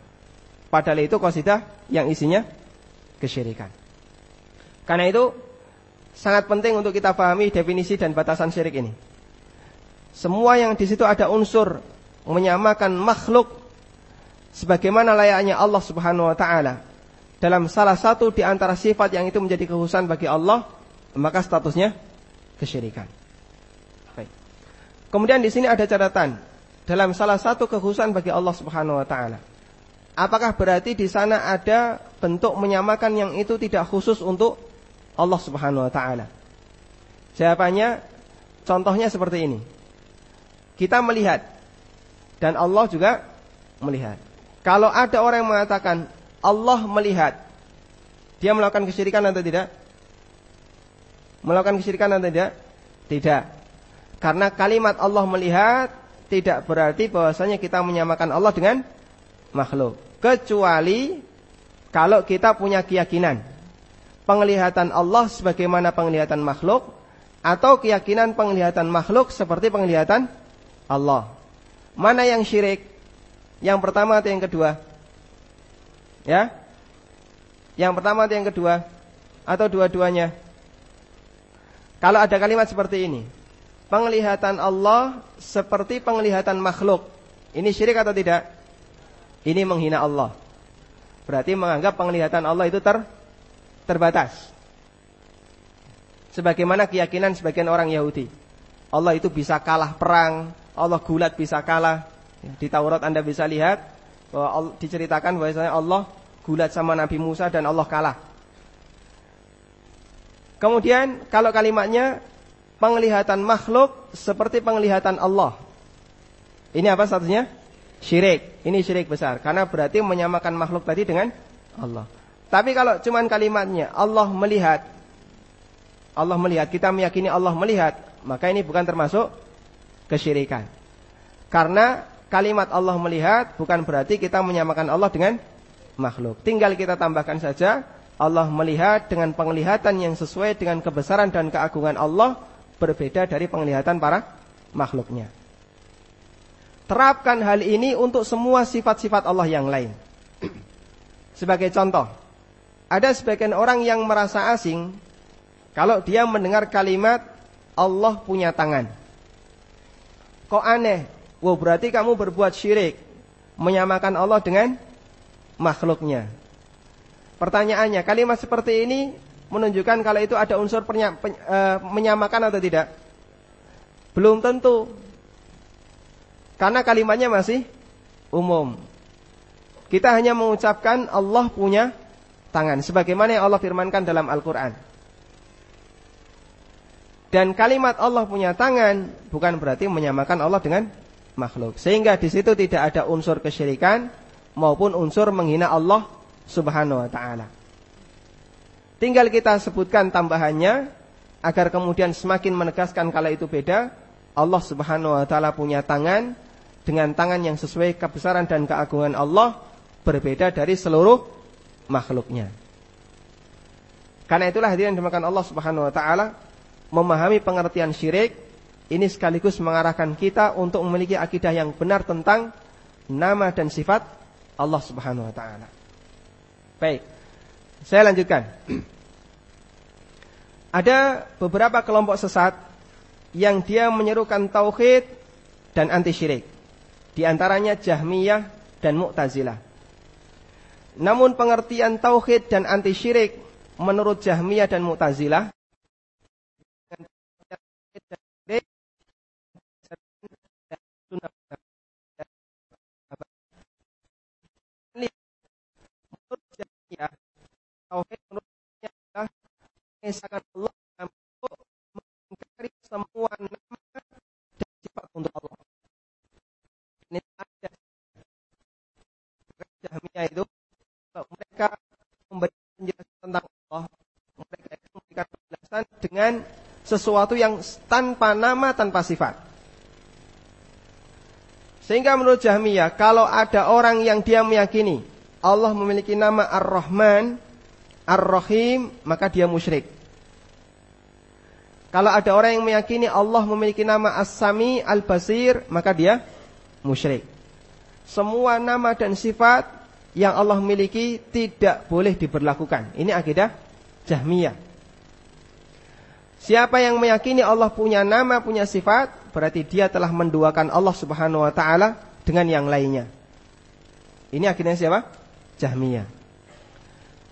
Padahal itu qasidah yang isinya kesyirikan. Karena itu sangat penting untuk kita pahami definisi dan batasan syirik ini. Semua yang di situ ada unsur menyamakan makhluk sebagaimana layaknya Allah Subhanahu wa taala dalam salah satu di antara sifat yang itu menjadi kehususan bagi Allah, maka statusnya kesyirikan. Kemudian di sini ada catatan dalam salah satu kekhususan bagi Allah Subhanahu wa taala. Apakah berarti di sana ada bentuk menyamakan yang itu tidak khusus untuk Allah Subhanahu wa taala? Jawabannya contohnya seperti ini. Kita melihat dan Allah juga melihat. Kalau ada orang yang mengatakan Allah melihat. Dia melakukan kesyirikan atau tidak? Melakukan kesyirikan atau tidak? Tidak. Karena kalimat Allah melihat tidak berarti bahwasanya kita menyamakan Allah dengan makhluk. Kecuali kalau kita punya keyakinan penglihatan Allah sebagaimana penglihatan makhluk atau keyakinan penglihatan makhluk seperti penglihatan Allah. Mana yang syirik? Yang pertama atau yang kedua? Ya. Yang pertama atau yang kedua? Atau dua-duanya? Kalau ada kalimat seperti ini. Penglihatan Allah seperti penglihatan makhluk. Ini syirik atau tidak? Ini menghina Allah. Berarti menganggap penglihatan Allah itu ter terbatas. Sebagaimana keyakinan sebagian orang Yahudi. Allah itu bisa kalah perang, Allah gulat bisa kalah. Di Taurat Anda bisa lihat bahwa diceritakan bahwasanya Allah gulat sama Nabi Musa dan Allah kalah. Kemudian kalau kalimatnya penglihatan makhluk seperti penglihatan Allah. Ini apa statusnya? Syirik. Ini syirik besar karena berarti menyamakan makhluk tadi dengan Allah. Tapi kalau cuman kalimatnya Allah melihat Allah melihat, kita meyakini Allah melihat, maka ini bukan termasuk kesyirikan. Karena kalimat Allah melihat bukan berarti kita menyamakan Allah dengan makhluk. Tinggal kita tambahkan saja Allah melihat dengan penglihatan yang sesuai dengan kebesaran dan keagungan Allah berbeda dari penglihatan para makhluknya. Terapkan hal ini untuk semua sifat-sifat Allah yang lain. Sebagai contoh, ada sebagian orang yang merasa asing kalau dia mendengar kalimat Allah punya tangan. Kok aneh? Wah berarti kamu berbuat syirik. Menyamakan Allah dengan makhluknya. Pertanyaannya, kalimat seperti ini menunjukkan kalau itu ada unsur penya, pen, e, menyamakan atau tidak? Belum tentu. Karena kalimatnya masih umum. Kita hanya mengucapkan Allah punya tangan. Sebagaimana yang Allah firmankan dalam Al-Quran. Dan kalimat Allah punya tangan bukan berarti menyamakan Allah dengan makhluk. Sehingga di situ tidak ada unsur kesyirikan maupun unsur menghina Allah Subhanahu wa taala. Tinggal kita sebutkan tambahannya agar kemudian semakin menegaskan kalau itu beda. Allah Subhanahu wa taala punya tangan dengan tangan yang sesuai kebesaran dan keagungan Allah berbeda dari seluruh makhluknya. Karena itulah hadirin dimakan Allah Subhanahu wa taala memahami pengertian syirik ini sekaligus mengarahkan kita untuk memiliki akidah yang benar tentang nama dan sifat Allah Subhanahu wa taala. Baik. Saya lanjutkan. Ada beberapa kelompok sesat yang dia menyerukan tauhid dan anti syirik. Di antaranya Jahmiyah dan Mu'tazilah. Namun pengertian tauhid dan anti syirik menurut Jahmiyah dan Mu'tazilah tauhid menurutnya adalah mengesahkan Allah untuk mengingkari semua nama dan sifat untuk Allah. Ini ada Jahmiyah itu kalau mereka memberi penjelasan tentang Allah, mereka memberikan penjelasan dengan sesuatu yang tanpa nama, tanpa sifat. Sehingga menurut Jahmiyah, kalau ada orang yang dia meyakini Allah memiliki nama Ar-Rahman, Ar-Rahim, maka dia musyrik. Kalau ada orang yang meyakini Allah memiliki nama As-Sami, Al-Basir, maka dia musyrik. Semua nama dan sifat yang Allah miliki tidak boleh diberlakukan. Ini akidah Jahmiyah. Siapa yang meyakini Allah punya nama, punya sifat, berarti dia telah menduakan Allah Subhanahu wa taala dengan yang lainnya. Ini akidah siapa? Jahmiyah.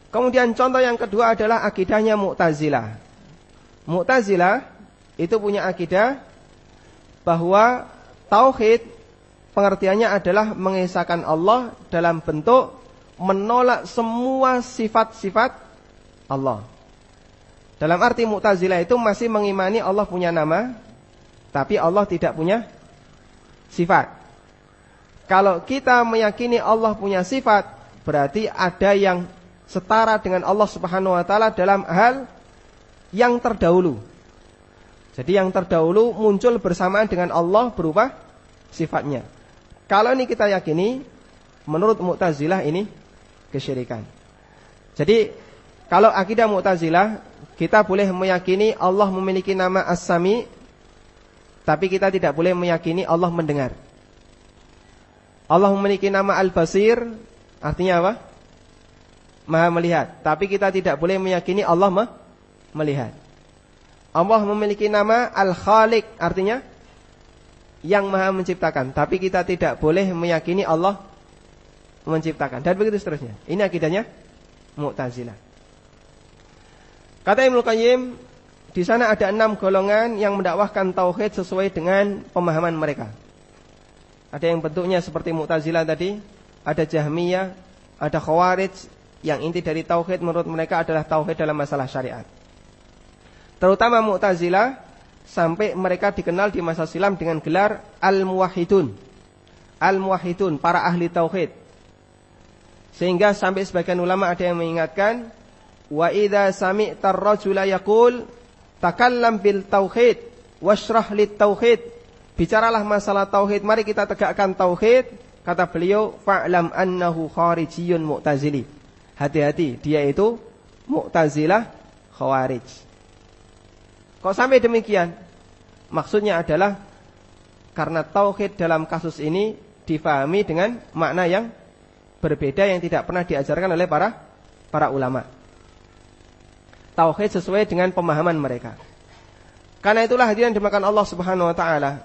Kemudian contoh yang kedua adalah akidahnya Mu'tazilah. Mu'tazilah itu punya akidah bahwa tauhid pengertiannya adalah mengesahkan Allah dalam bentuk menolak semua sifat-sifat Allah. Dalam arti Mu'tazilah itu masih mengimani Allah punya nama, tapi Allah tidak punya sifat. Kalau kita meyakini Allah punya sifat, berarti ada yang setara dengan Allah Subhanahu wa taala dalam hal yang terdahulu. Jadi yang terdahulu muncul bersamaan dengan Allah berupa sifatnya. Kalau ini kita yakini menurut Mu'tazilah ini kesyirikan. Jadi kalau akidah Mu'tazilah kita boleh meyakini Allah memiliki nama As-Sami tapi kita tidak boleh meyakini Allah mendengar. Allah memiliki nama Al-Basir artinya apa? Maha melihat. Tapi kita tidak boleh meyakini Allah melihat. Allah memiliki nama Al-Khaliq, artinya yang maha menciptakan. Tapi kita tidak boleh meyakini Allah menciptakan. Dan begitu seterusnya. Ini akidahnya Mu'tazilah. Kata Ibnu Qayyim, di sana ada enam golongan yang mendakwahkan tauhid sesuai dengan pemahaman mereka. Ada yang bentuknya seperti Mu'tazilah tadi, ada Jahmiyah, ada Khawarij, yang inti dari tauhid menurut mereka adalah tauhid dalam masalah syariat. Terutama Mu'tazilah sampai mereka dikenal di masa silam dengan gelar Al-Muwahhidun. Al-Muwahhidun, para ahli tauhid. Sehingga sampai sebagian ulama ada yang mengingatkan wa idza sami'ta ar-rajula yaqul takallam bil tauhid washrah lit tauhid. Bicaralah masalah tauhid, mari kita tegakkan tauhid. Kata beliau, fa'lam annahu kharijiyun mu'tazili hati-hati dia itu Mu'tazilah Khawarij. Kok sampai demikian? Maksudnya adalah karena tauhid dalam kasus ini difahami dengan makna yang berbeda yang tidak pernah diajarkan oleh para para ulama. Tauhid sesuai dengan pemahaman mereka. Karena itulah hadirin dimakan Allah Subhanahu wa taala.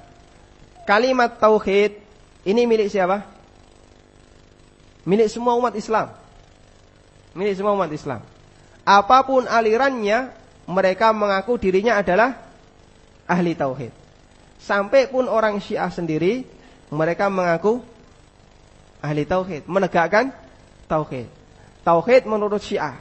Kalimat tauhid ini milik siapa? Milik semua umat Islam milik semua umat Islam. Apa pun alirannya, mereka mengaku dirinya adalah ahli tauhid. Sampai pun orang Syiah sendiri mereka mengaku ahli tauhid, menegakkan tauhid. Tauhid menurut Syiah.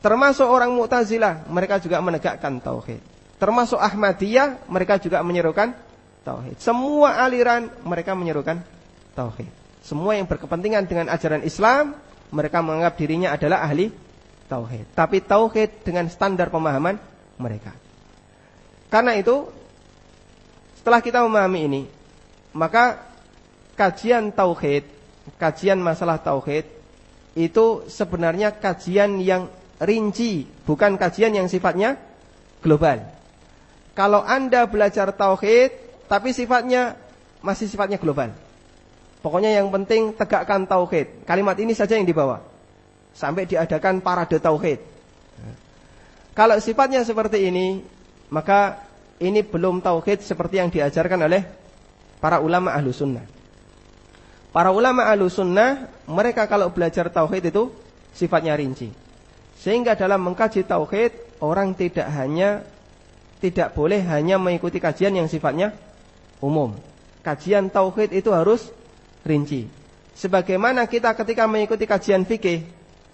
Termasuk orang Mu'tazilah, mereka juga menegakkan tauhid. Termasuk Ahmadiyah, mereka juga menyerukan tauhid. Semua aliran mereka menyerukan tauhid. Semua yang berkepentingan dengan ajaran Islam, mereka menganggap dirinya adalah ahli tauhid. Tapi tauhid dengan standar pemahaman mereka. Karena itu, setelah kita memahami ini, maka kajian tauhid, kajian masalah tauhid itu sebenarnya kajian yang rinci, bukan kajian yang sifatnya global. Kalau Anda belajar tauhid tapi sifatnya masih sifatnya global. Pokoknya yang penting tegakkan tauhid. Kalimat ini saja yang dibawa. Sampai diadakan parade tauhid. Kalau sifatnya seperti ini, maka ini belum tauhid seperti yang diajarkan oleh para ulama ahlu sunnah. Para ulama ahlu sunnah, mereka kalau belajar tauhid itu sifatnya rinci. Sehingga dalam mengkaji tauhid, orang tidak hanya tidak boleh hanya mengikuti kajian yang sifatnya umum. Kajian tauhid itu harus rinci. Sebagaimana kita ketika mengikuti kajian fikih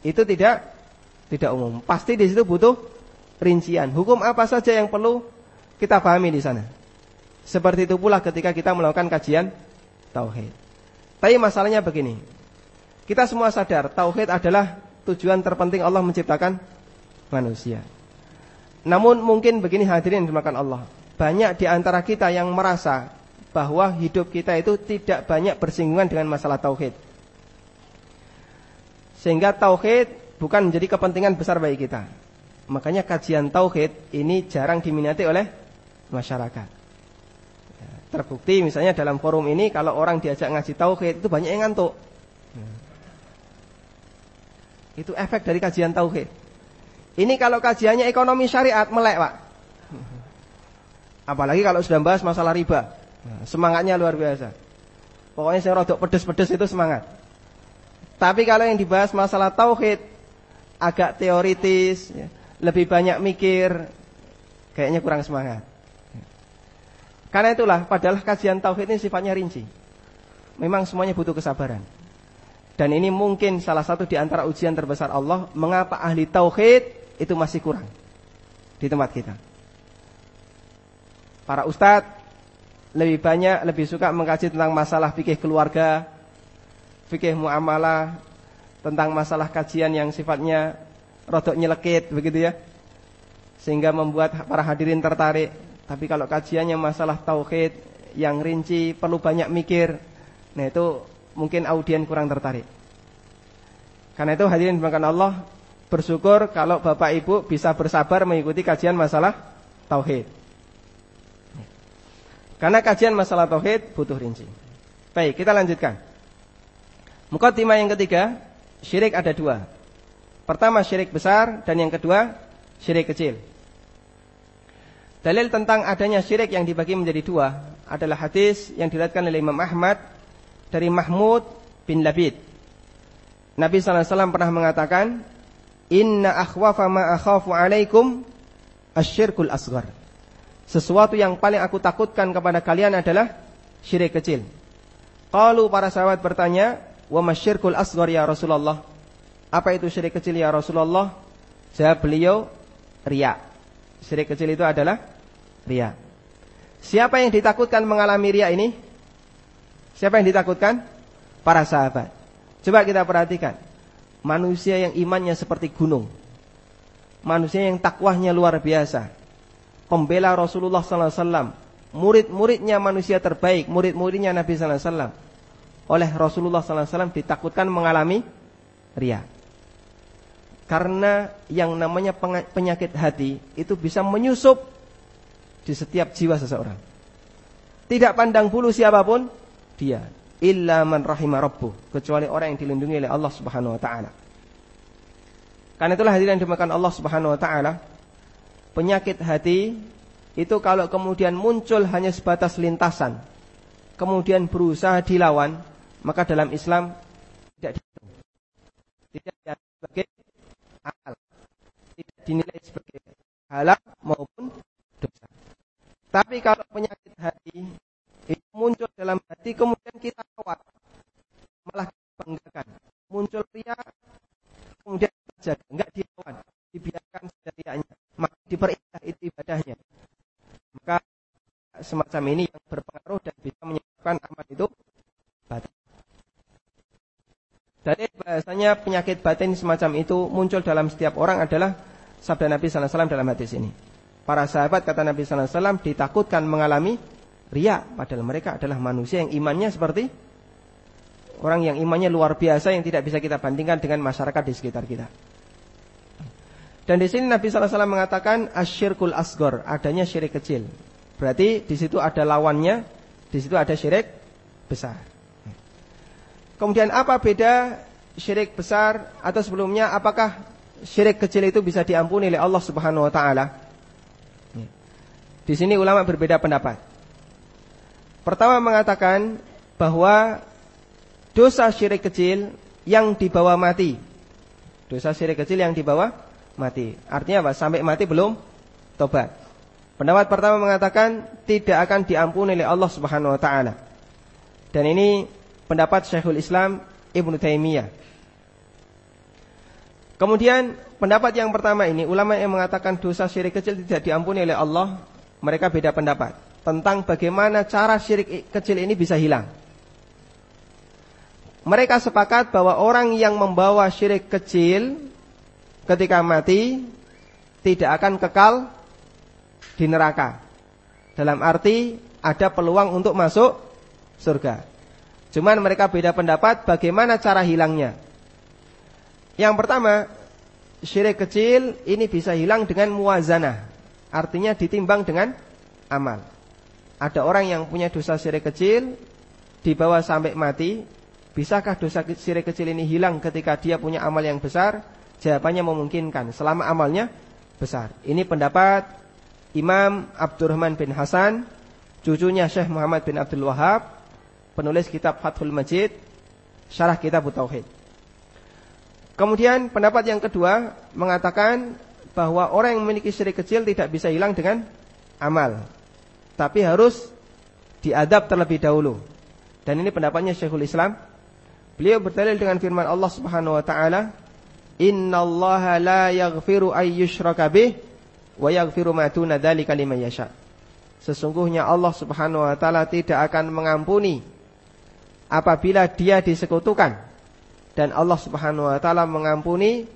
itu tidak tidak umum. Pasti di situ butuh rincian. Hukum apa saja yang perlu kita pahami di sana. Seperti itu pula ketika kita melakukan kajian tauhid. Tapi masalahnya begini. Kita semua sadar tauhid adalah tujuan terpenting Allah menciptakan manusia. Namun mungkin begini hadirin dimakan Allah. Banyak di antara kita yang merasa bahwa hidup kita itu tidak banyak bersinggungan dengan masalah tauhid. Sehingga tauhid bukan menjadi kepentingan besar bagi kita. Makanya kajian tauhid ini jarang diminati oleh masyarakat. Ya, terbukti misalnya dalam forum ini kalau orang diajak ngaji tauhid itu banyak yang ngantuk. Ya. Itu efek dari kajian tauhid. Ini kalau kajiannya ekonomi syariat melek, Pak. Apalagi kalau sudah bahas masalah riba. Nah, semangatnya luar biasa. Pokoknya saya rodok pedes-pedes itu semangat. Tapi kalau yang dibahas masalah tauhid agak teoritis, ya, lebih banyak mikir, kayaknya kurang semangat. Karena itulah, padahal kajian tauhid ini sifatnya rinci. Memang semuanya butuh kesabaran. Dan ini mungkin salah satu di antara ujian terbesar Allah, mengapa ahli tauhid itu masih kurang di tempat kita. Para ustadz lebih banyak, lebih suka mengkaji tentang masalah fikih keluarga, fikih muamalah, tentang masalah kajian yang sifatnya rodok nyelekit begitu ya. Sehingga membuat para hadirin tertarik. Tapi kalau kajiannya masalah tauhid yang rinci, perlu banyak mikir. Nah itu mungkin audien kurang tertarik. Karena itu hadirin dimakan Allah bersyukur kalau Bapak Ibu bisa bersabar mengikuti kajian masalah tauhid. Karena kajian masalah tauhid butuh rinci. Baik, kita lanjutkan. Mukaddimah yang ketiga, syirik ada dua. Pertama syirik besar dan yang kedua syirik kecil. Dalil tentang adanya syirik yang dibagi menjadi dua adalah hadis yang diriwayatkan oleh Imam Ahmad dari Mahmud bin Labid. Nabi SAW pernah mengatakan, Inna akhwafa ma akhafu alaikum asyirkul asgar. Sesuatu yang paling aku takutkan kepada kalian adalah syirik kecil. Kalau para sahabat bertanya, "Wa masyirkul asghar ya Rasulullah?" Apa itu syirik kecil ya Rasulullah? Jawab beliau, riya. Syirik kecil itu adalah riya. Siapa yang ditakutkan mengalami riya ini? Siapa yang ditakutkan? Para sahabat. Coba kita perhatikan. Manusia yang imannya seperti gunung. Manusia yang takwahnya luar biasa pembela Rasulullah sallallahu alaihi wasallam, murid-muridnya manusia terbaik, murid-muridnya Nabi sallallahu alaihi wasallam. Oleh Rasulullah sallallahu alaihi wasallam ditakutkan mengalami ria. Karena yang namanya penyakit hati itu bisa menyusup di setiap jiwa seseorang. Tidak pandang bulu siapa pun dia, illa man rahimah rabbuh, kecuali orang yang dilindungi oleh Allah Subhanahu wa taala. Karena itulah hadirin dimakan Allah Subhanahu wa taala, penyakit hati itu kalau kemudian muncul hanya sebatas lintasan, kemudian berusaha dilawan, maka dalam Islam tidak dihitung. Tidak dianggap sebagai akal. Tidak dinilai sebagai halal maupun dosa. Tapi kalau penyakit di kemudian kita rawat malah banggakan muncul ria kemudian enggak dilawan dibiarkan sedarianya maka diperindah itu ibadahnya maka semacam ini yang berpengaruh dan bisa menyebabkan amal itu batin dari bahasanya penyakit batin semacam itu muncul dalam setiap orang adalah sabda Nabi Wasallam dalam hadis ini. Para sahabat kata Nabi Wasallam ditakutkan mengalami ria, padahal mereka adalah manusia yang imannya seperti orang yang imannya luar biasa yang tidak bisa kita bandingkan dengan masyarakat di sekitar kita. Dan di sini Nabi Wasallam mengatakan asyirkul asgor, adanya syirik kecil. Berarti di situ ada lawannya, di situ ada syirik besar. Kemudian apa beda syirik besar atau sebelumnya apakah syirik kecil itu bisa diampuni oleh Allah Subhanahu wa taala? Di sini ulama berbeda pendapat. Pertama mengatakan bahwa dosa syirik kecil yang dibawa mati. Dosa syirik kecil yang dibawa mati. Artinya apa? Sampai mati belum tobat. Pendapat pertama mengatakan tidak akan diampuni oleh Allah Subhanahu wa taala. Dan ini pendapat Syekhul Islam Ibnu Taimiyah. Kemudian pendapat yang pertama ini ulama yang mengatakan dosa syirik kecil tidak diampuni oleh Allah, mereka beda pendapat tentang bagaimana cara syirik kecil ini bisa hilang. Mereka sepakat bahwa orang yang membawa syirik kecil ketika mati tidak akan kekal di neraka. Dalam arti ada peluang untuk masuk surga. Cuman mereka beda pendapat bagaimana cara hilangnya. Yang pertama, syirik kecil ini bisa hilang dengan muazanah. Artinya ditimbang dengan amal. Ada orang yang punya dosa syirik kecil dibawa sampai mati, bisakah dosa syirik kecil ini hilang ketika dia punya amal yang besar? Jawabannya memungkinkan selama amalnya besar. Ini pendapat Imam Abdurrahman bin Hasan, cucunya Syekh Muhammad bin Abdul Wahab penulis kitab Fathul Majid, syarah kitab Tauhid. Kemudian pendapat yang kedua mengatakan bahwa orang yang memiliki syirik kecil tidak bisa hilang dengan amal. Tapi harus diadab terlebih dahulu. Dan ini pendapatnya Syekhul Islam. Beliau berdalil dengan firman Allah Subhanahu wa taala, "Innallaha la yaghfiru ay yushraka bih wa yaghfiru ma duna dzalika liman yasha." Sesungguhnya Allah Subhanahu wa taala tidak akan mengampuni apabila dia disekutukan dan Allah Subhanahu wa taala mengampuni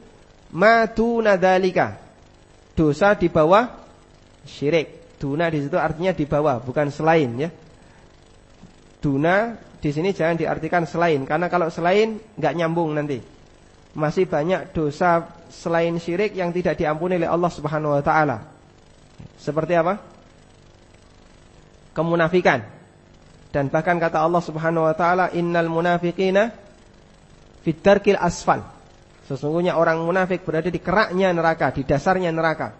maduna dzalika dosa di bawah syirik. Duna di situ artinya di bawah, bukan selain ya. Duna di sini jangan diartikan selain karena kalau selain nggak nyambung nanti. Masih banyak dosa selain syirik yang tidak diampuni oleh Allah Subhanahu wa taala. Seperti apa? Kemunafikan dan bahkan kata Allah Subhanahu wa taala innal munafiqina fitarkil asfal. Sesungguhnya orang munafik berada di keraknya neraka, di dasarnya neraka.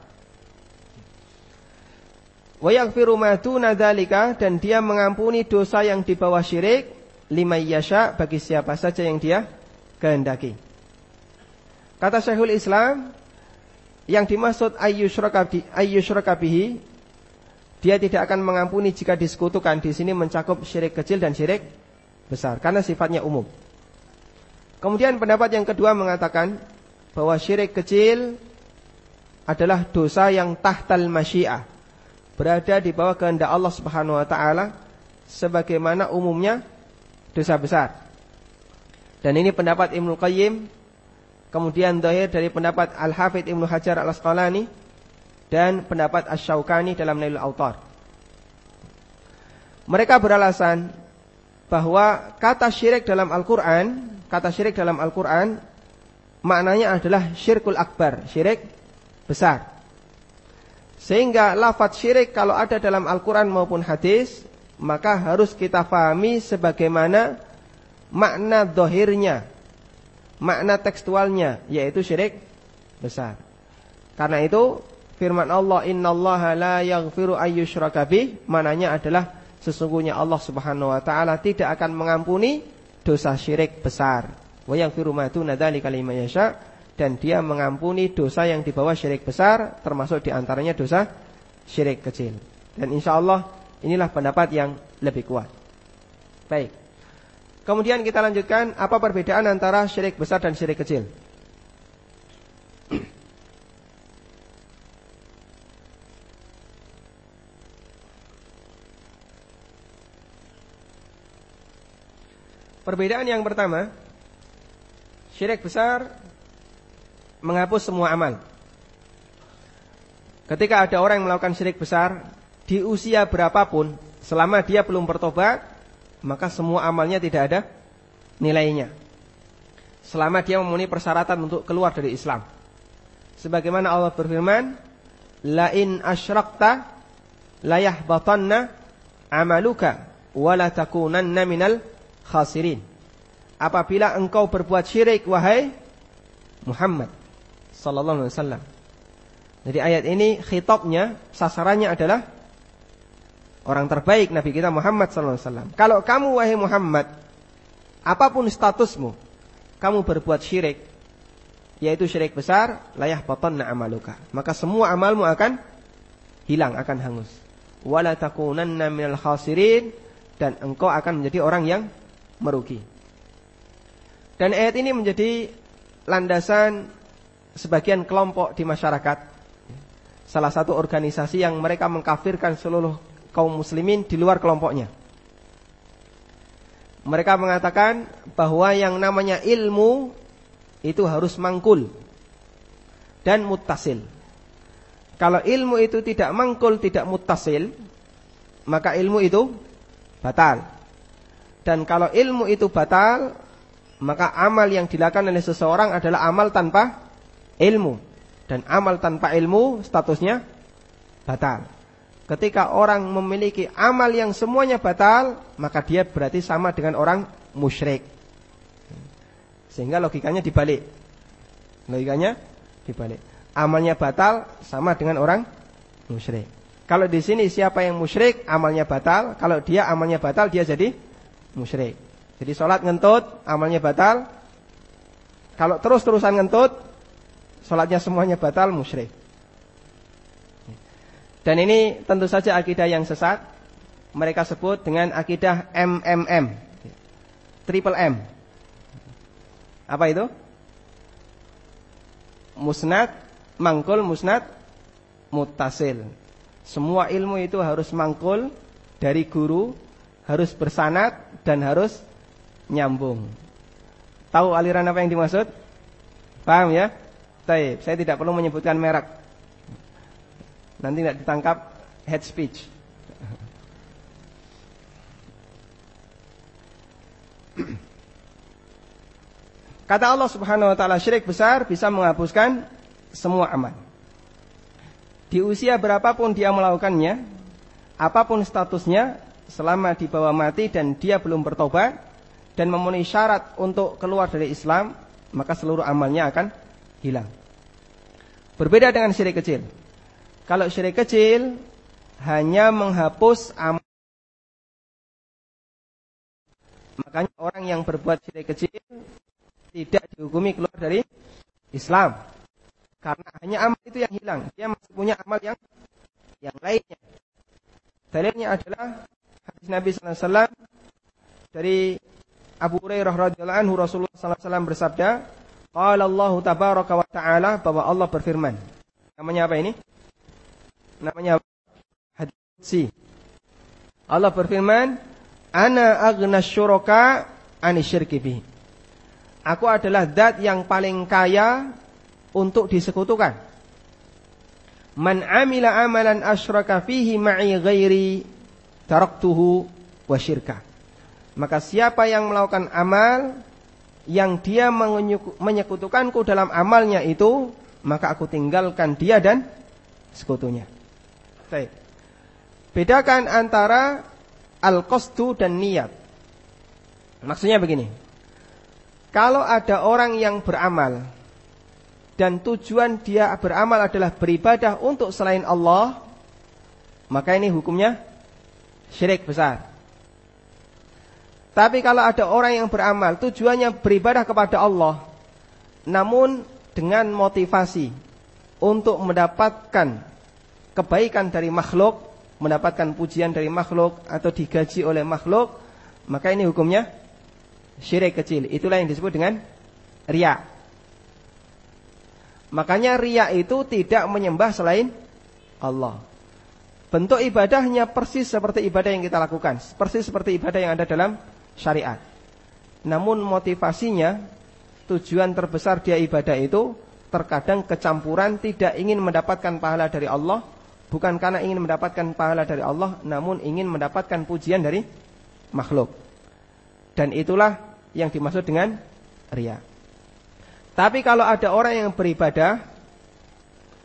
Wa yaghfiru ma duna dan dia mengampuni dosa yang di bawah syirik lima yasha bagi siapa saja yang dia kehendaki. Kata Syekhul Islam yang dimaksud ayyusyraka bihi dia tidak akan mengampuni jika disekutukan. Di sini mencakup syirik kecil dan syirik besar karena sifatnya umum. Kemudian pendapat yang kedua mengatakan bahwa syirik kecil adalah dosa yang tahtal masyiah. Berada di bawah kehendak Allah Subhanahu wa taala sebagaimana umumnya dosa besar. Dan ini pendapat Ibnu Qayyim, kemudian dohir dari pendapat Al-Hafidh Ibnu Hajar Al-Asqalani dan pendapat Asy-Syaukani dalam Nailul Autar. Mereka beralasan bahwa kata syirik dalam Al-Qur'an, kata syirik dalam Al-Qur'an maknanya adalah syirkul akbar, syirik besar. Sehingga lafaz syirik kalau ada dalam Al-Qur'an maupun hadis, maka harus kita fahami sebagaimana makna dohirnya, makna tekstualnya, yaitu syirik besar. Karena itu firman Allah innallaha la yaghfiru ayyushraka bih mananya adalah sesungguhnya Allah Subhanahu wa taala tidak akan mengampuni dosa syirik besar. Wa yaghfiru ma duna dzalika liman yasha dan dia mengampuni dosa yang di bawah syirik besar termasuk di antaranya dosa syirik kecil. Dan insya Allah inilah pendapat yang lebih kuat. Baik. Kemudian kita lanjutkan apa perbedaan antara syirik besar dan syirik kecil. Perbedaan yang pertama, syirik besar menghapus semua amal. Ketika ada orang yang melakukan syirik besar di usia berapapun, selama dia belum bertobat, maka semua amalnya tidak ada nilainya. Selama dia memenuhi persyaratan untuk keluar dari Islam. Sebagaimana Allah berfirman, "La in asyrakta la yahbatanna amaluka wa la takunanna minal khasirin. Apabila engkau berbuat syirik wahai Muhammad sallallahu alaihi wasallam. Jadi ayat ini khitabnya sasarannya adalah orang terbaik Nabi kita Muhammad wasallam. Kalau kamu wahai Muhammad apa pun statusmu kamu berbuat syirik yaitu syirik besar layah batanna amaluka maka semua amalmu akan hilang akan hangus wala takunanna minal khasirin dan engkau akan menjadi orang yang merugi. Dan ayat ini menjadi landasan sebagian kelompok di masyarakat. Salah satu organisasi yang mereka mengkafirkan seluruh kaum muslimin di luar kelompoknya. Mereka mengatakan bahwa yang namanya ilmu itu harus mangkul dan mutasil. Kalau ilmu itu tidak mangkul, tidak mutasil, maka ilmu itu batal. Dan kalau ilmu itu batal, maka amal yang dilakukan oleh seseorang adalah amal tanpa ilmu. Dan amal tanpa ilmu statusnya batal. Ketika orang memiliki amal yang semuanya batal, maka dia berarti sama dengan orang musyrik. Sehingga logikanya dibalik. Logikanya dibalik. Amalnya batal sama dengan orang musyrik. Kalau di sini siapa yang musyrik, amalnya batal. Kalau dia amalnya batal, dia jadi musyrik. Jadi sholat ngentut, amalnya batal. Kalau terus-terusan ngentut, sholatnya semuanya batal, musyrik. Dan ini tentu saja akidah yang sesat. Mereka sebut dengan akidah MMM. Triple M. Apa itu? Musnad, mangkul, musnad, mutasil. Semua ilmu itu harus mangkul dari guru, harus bersanat dan harus nyambung. Tahu aliran apa yang dimaksud? Paham ya? Taib. Saya tidak perlu menyebutkan merek. Nanti tidak ditangkap head speech. Kata Allah Subhanahu wa taala syirik besar bisa menghapuskan semua amal. Di usia berapapun dia melakukannya, apa pun statusnya, selama di bawah mati dan dia belum bertobat dan memenuhi syarat untuk keluar dari Islam, maka seluruh amalnya akan hilang. Berbeda dengan syirik kecil. Kalau syirik kecil hanya menghapus amal Makanya orang yang berbuat syirik kecil tidak dihukumi keluar dari Islam. Karena hanya amal itu yang hilang. Dia masih punya amal yang yang lainnya. Dalilnya adalah hadis Nabi sallallahu alaihi wasallam dari Abu Hurairah radhiyallahu anhu Rasulullah sallallahu alaihi wasallam bersabda, "Qala Allah tabaraka wa ta'ala" bahwa Allah berfirman. Namanya apa ini? Namanya hadis Allah berfirman, "Ana aghna syuraka ani syirki bi." Aku adalah zat yang paling kaya untuk disekutukan. Man amila amalan asyraka fihi ma'i ghairi taraktuhu wa syirka. Maka siapa yang melakukan amal yang dia menyekutukanku dalam amalnya itu, maka aku tinggalkan dia dan sekutunya. Baik. Bedakan antara al-qasdu dan niat. Maksudnya begini. Kalau ada orang yang beramal dan tujuan dia beramal adalah beribadah untuk selain Allah, maka ini hukumnya syirik besar. Tapi kalau ada orang yang beramal tujuannya beribadah kepada Allah namun dengan motivasi untuk mendapatkan kebaikan dari makhluk, mendapatkan pujian dari makhluk atau digaji oleh makhluk, maka ini hukumnya syirik kecil. Itulah yang disebut dengan ria. Makanya ria itu tidak menyembah selain Allah. Bentuk ibadahnya persis seperti ibadah yang kita lakukan, persis seperti ibadah yang ada dalam syariat. Namun motivasinya, tujuan terbesar dia ibadah itu terkadang kecampuran tidak ingin mendapatkan pahala dari Allah, bukan karena ingin mendapatkan pahala dari Allah, namun ingin mendapatkan pujian dari makhluk. Dan itulah yang dimaksud dengan ria. Tapi kalau ada orang yang beribadah,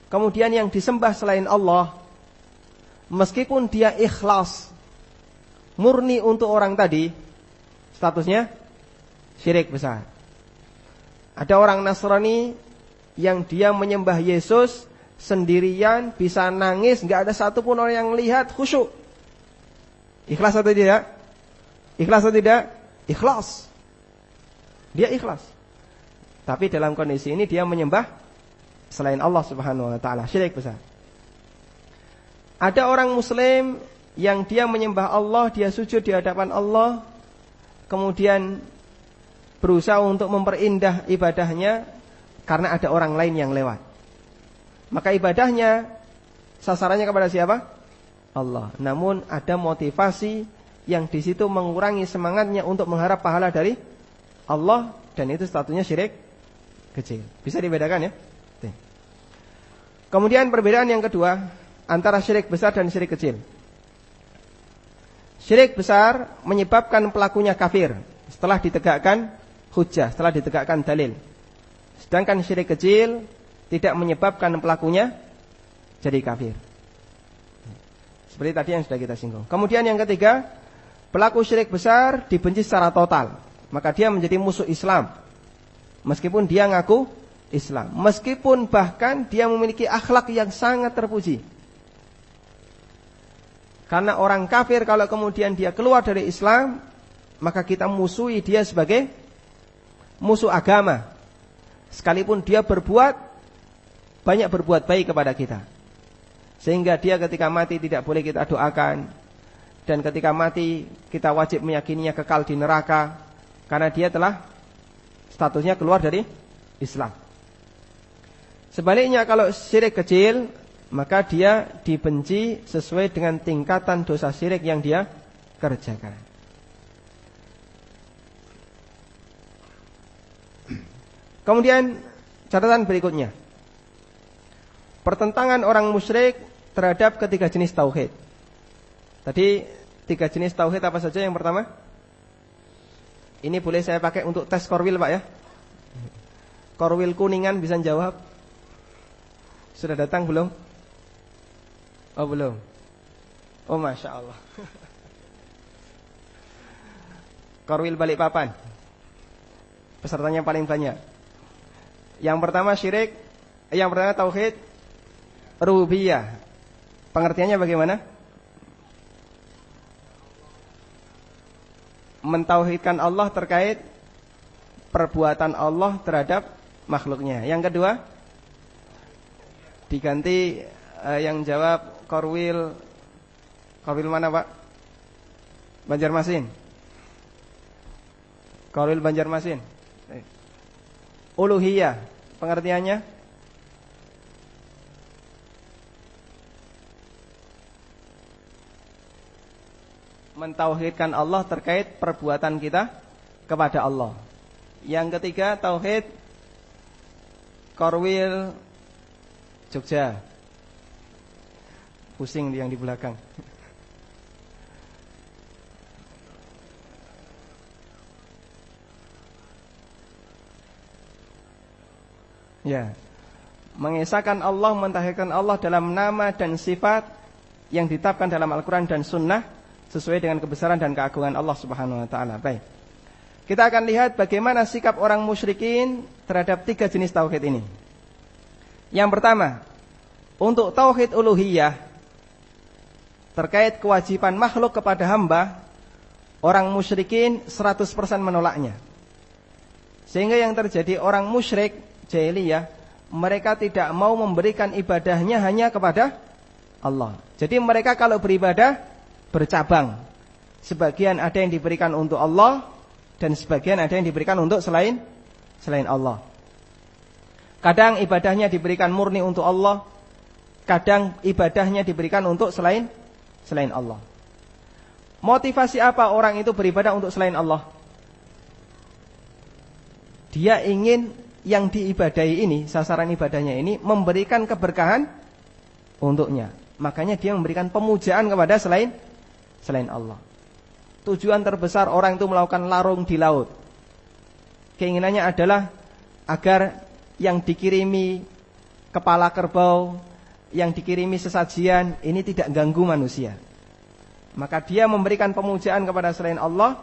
kemudian yang disembah selain Allah, meskipun dia ikhlas murni untuk orang tadi, statusnya syirik besar. Ada orang Nasrani yang dia menyembah Yesus sendirian, bisa nangis, nggak ada satupun orang yang lihat khusyuk. Ikhlas atau tidak? Ikhlas atau tidak? Ikhlas. Dia ikhlas. Tapi dalam kondisi ini dia menyembah selain Allah Subhanahu wa taala, syirik besar. Ada orang muslim yang dia menyembah Allah, dia sujud di hadapan Allah, kemudian berusaha untuk memperindah ibadahnya karena ada orang lain yang lewat. Maka ibadahnya sasarannya kepada siapa? Allah. Namun ada motivasi yang di situ mengurangi semangatnya untuk mengharap pahala dari Allah dan itu statusnya syirik kecil. Bisa dibedakan ya? Kemudian perbedaan yang kedua, antara syirik besar dan syirik kecil. Syirik besar menyebabkan pelakunya kafir setelah ditegakkan hujah, setelah ditegakkan dalil. Sedangkan syirik kecil tidak menyebabkan pelakunya jadi kafir. Seperti tadi yang sudah kita singgung. Kemudian yang ketiga, pelaku syirik besar dibenci secara total. Maka dia menjadi musuh Islam. Meskipun dia ngaku Islam. Meskipun bahkan dia memiliki akhlak yang sangat terpuji. Karena orang kafir kalau kemudian dia keluar dari Islam, maka kita musuhi dia sebagai musuh agama. Sekalipun dia berbuat banyak berbuat baik kepada kita. Sehingga dia ketika mati tidak boleh kita doakan. Dan ketika mati kita wajib meyakininya kekal di neraka. Karena dia telah statusnya keluar dari Islam. Sebaliknya kalau syirik kecil maka dia dibenci sesuai dengan tingkatan dosa syirik yang dia kerjakan. Kemudian catatan berikutnya. Pertentangan orang musyrik terhadap ketiga jenis tauhid. Tadi tiga jenis tauhid apa saja yang pertama? Ini boleh saya pakai untuk tes korwil Pak ya. Korwil kuningan bisa jawab. Sudah datang belum? Oh belum. Oh masya Allah. Korwil balik papan. Pesertanya paling banyak. Yang pertama syirik, yang pertama tauhid rububiyah. Pengertiannya bagaimana? Mentauhidkan Allah terkait perbuatan Allah terhadap makhluknya. Yang kedua, diganti eh, yang jawab Korwil Korwil mana Pak? Banjarmasin Korwil Banjarmasin eh. Uluhiyah Pengertiannya Mentauhidkan Allah terkait perbuatan kita Kepada Allah Yang ketiga Tauhid Korwil Jogja Pusing yang di belakang. Ya. Mengesahkan Allah, mentahirkan Allah dalam nama dan sifat yang ditetapkan dalam Al-Quran dan Sunnah sesuai dengan kebesaran dan keagungan Allah Subhanahu Wa Taala. Baik. Kita akan lihat bagaimana sikap orang musyrikin terhadap tiga jenis tauhid ini. Yang pertama, untuk tauhid uluhiyah terkait kewajiban makhluk kepada hamba, orang musyrikin 100% menolaknya. Sehingga yang terjadi orang musyrik jahiliyah, mereka tidak mau memberikan ibadahnya hanya kepada Allah. Jadi mereka kalau beribadah bercabang. sebagian ada yang diberikan untuk Allah dan sebagian ada yang diberikan untuk selain selain Allah. Kadang ibadahnya diberikan murni untuk Allah, kadang ibadahnya diberikan untuk selain selain Allah. Motivasi apa orang itu beribadah untuk selain Allah? Dia ingin yang diibadahi ini, sasaran ibadahnya ini memberikan keberkahan untuknya. Makanya dia memberikan pemujaan kepada selain selain Allah. Tujuan terbesar orang itu melakukan larung di laut. Keinginannya adalah agar yang dikirimi kepala kerbau, yang dikirimi sesajian ini tidak ganggu manusia. Maka dia memberikan pemujaan kepada selain Allah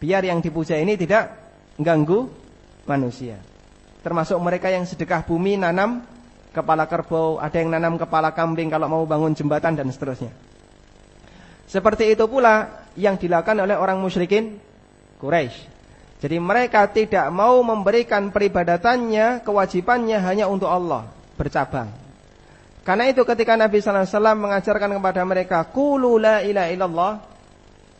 biar yang dipuja ini tidak ganggu manusia. Termasuk mereka yang sedekah bumi nanam kepala kerbau, ada yang nanam kepala kambing kalau mau bangun jembatan dan seterusnya. Seperti itu pula yang dilakukan oleh orang musyrikin Quraisy. Jadi mereka tidak mau memberikan peribadatannya, kewajibannya hanya untuk Allah, bercabang. Karena itu ketika Nabi sallallahu alaihi wasallam mengajarkan kepada mereka, "Qulu la ilaha illallah."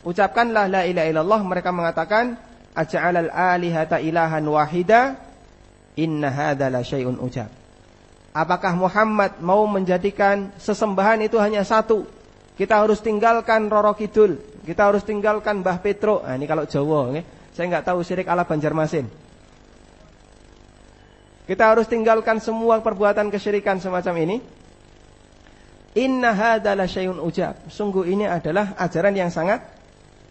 Ucapkanlah la ilaha illallah, mereka mengatakan, "Aj'alal alihata ilahan wahida?" Inna hadza la syai'un. Apakah Muhammad mau menjadikan sesembahan itu hanya satu? Kita harus tinggalkan Roro Kidul, kita harus tinggalkan Mbah Petro. Nah, ini kalau Jawa? Saya nggak tahu syirik ala Banjarmasin. Kita harus tinggalkan semua perbuatan kesyirikan semacam ini. Inna hadalah syai'un ujab. Sungguh ini adalah ajaran yang sangat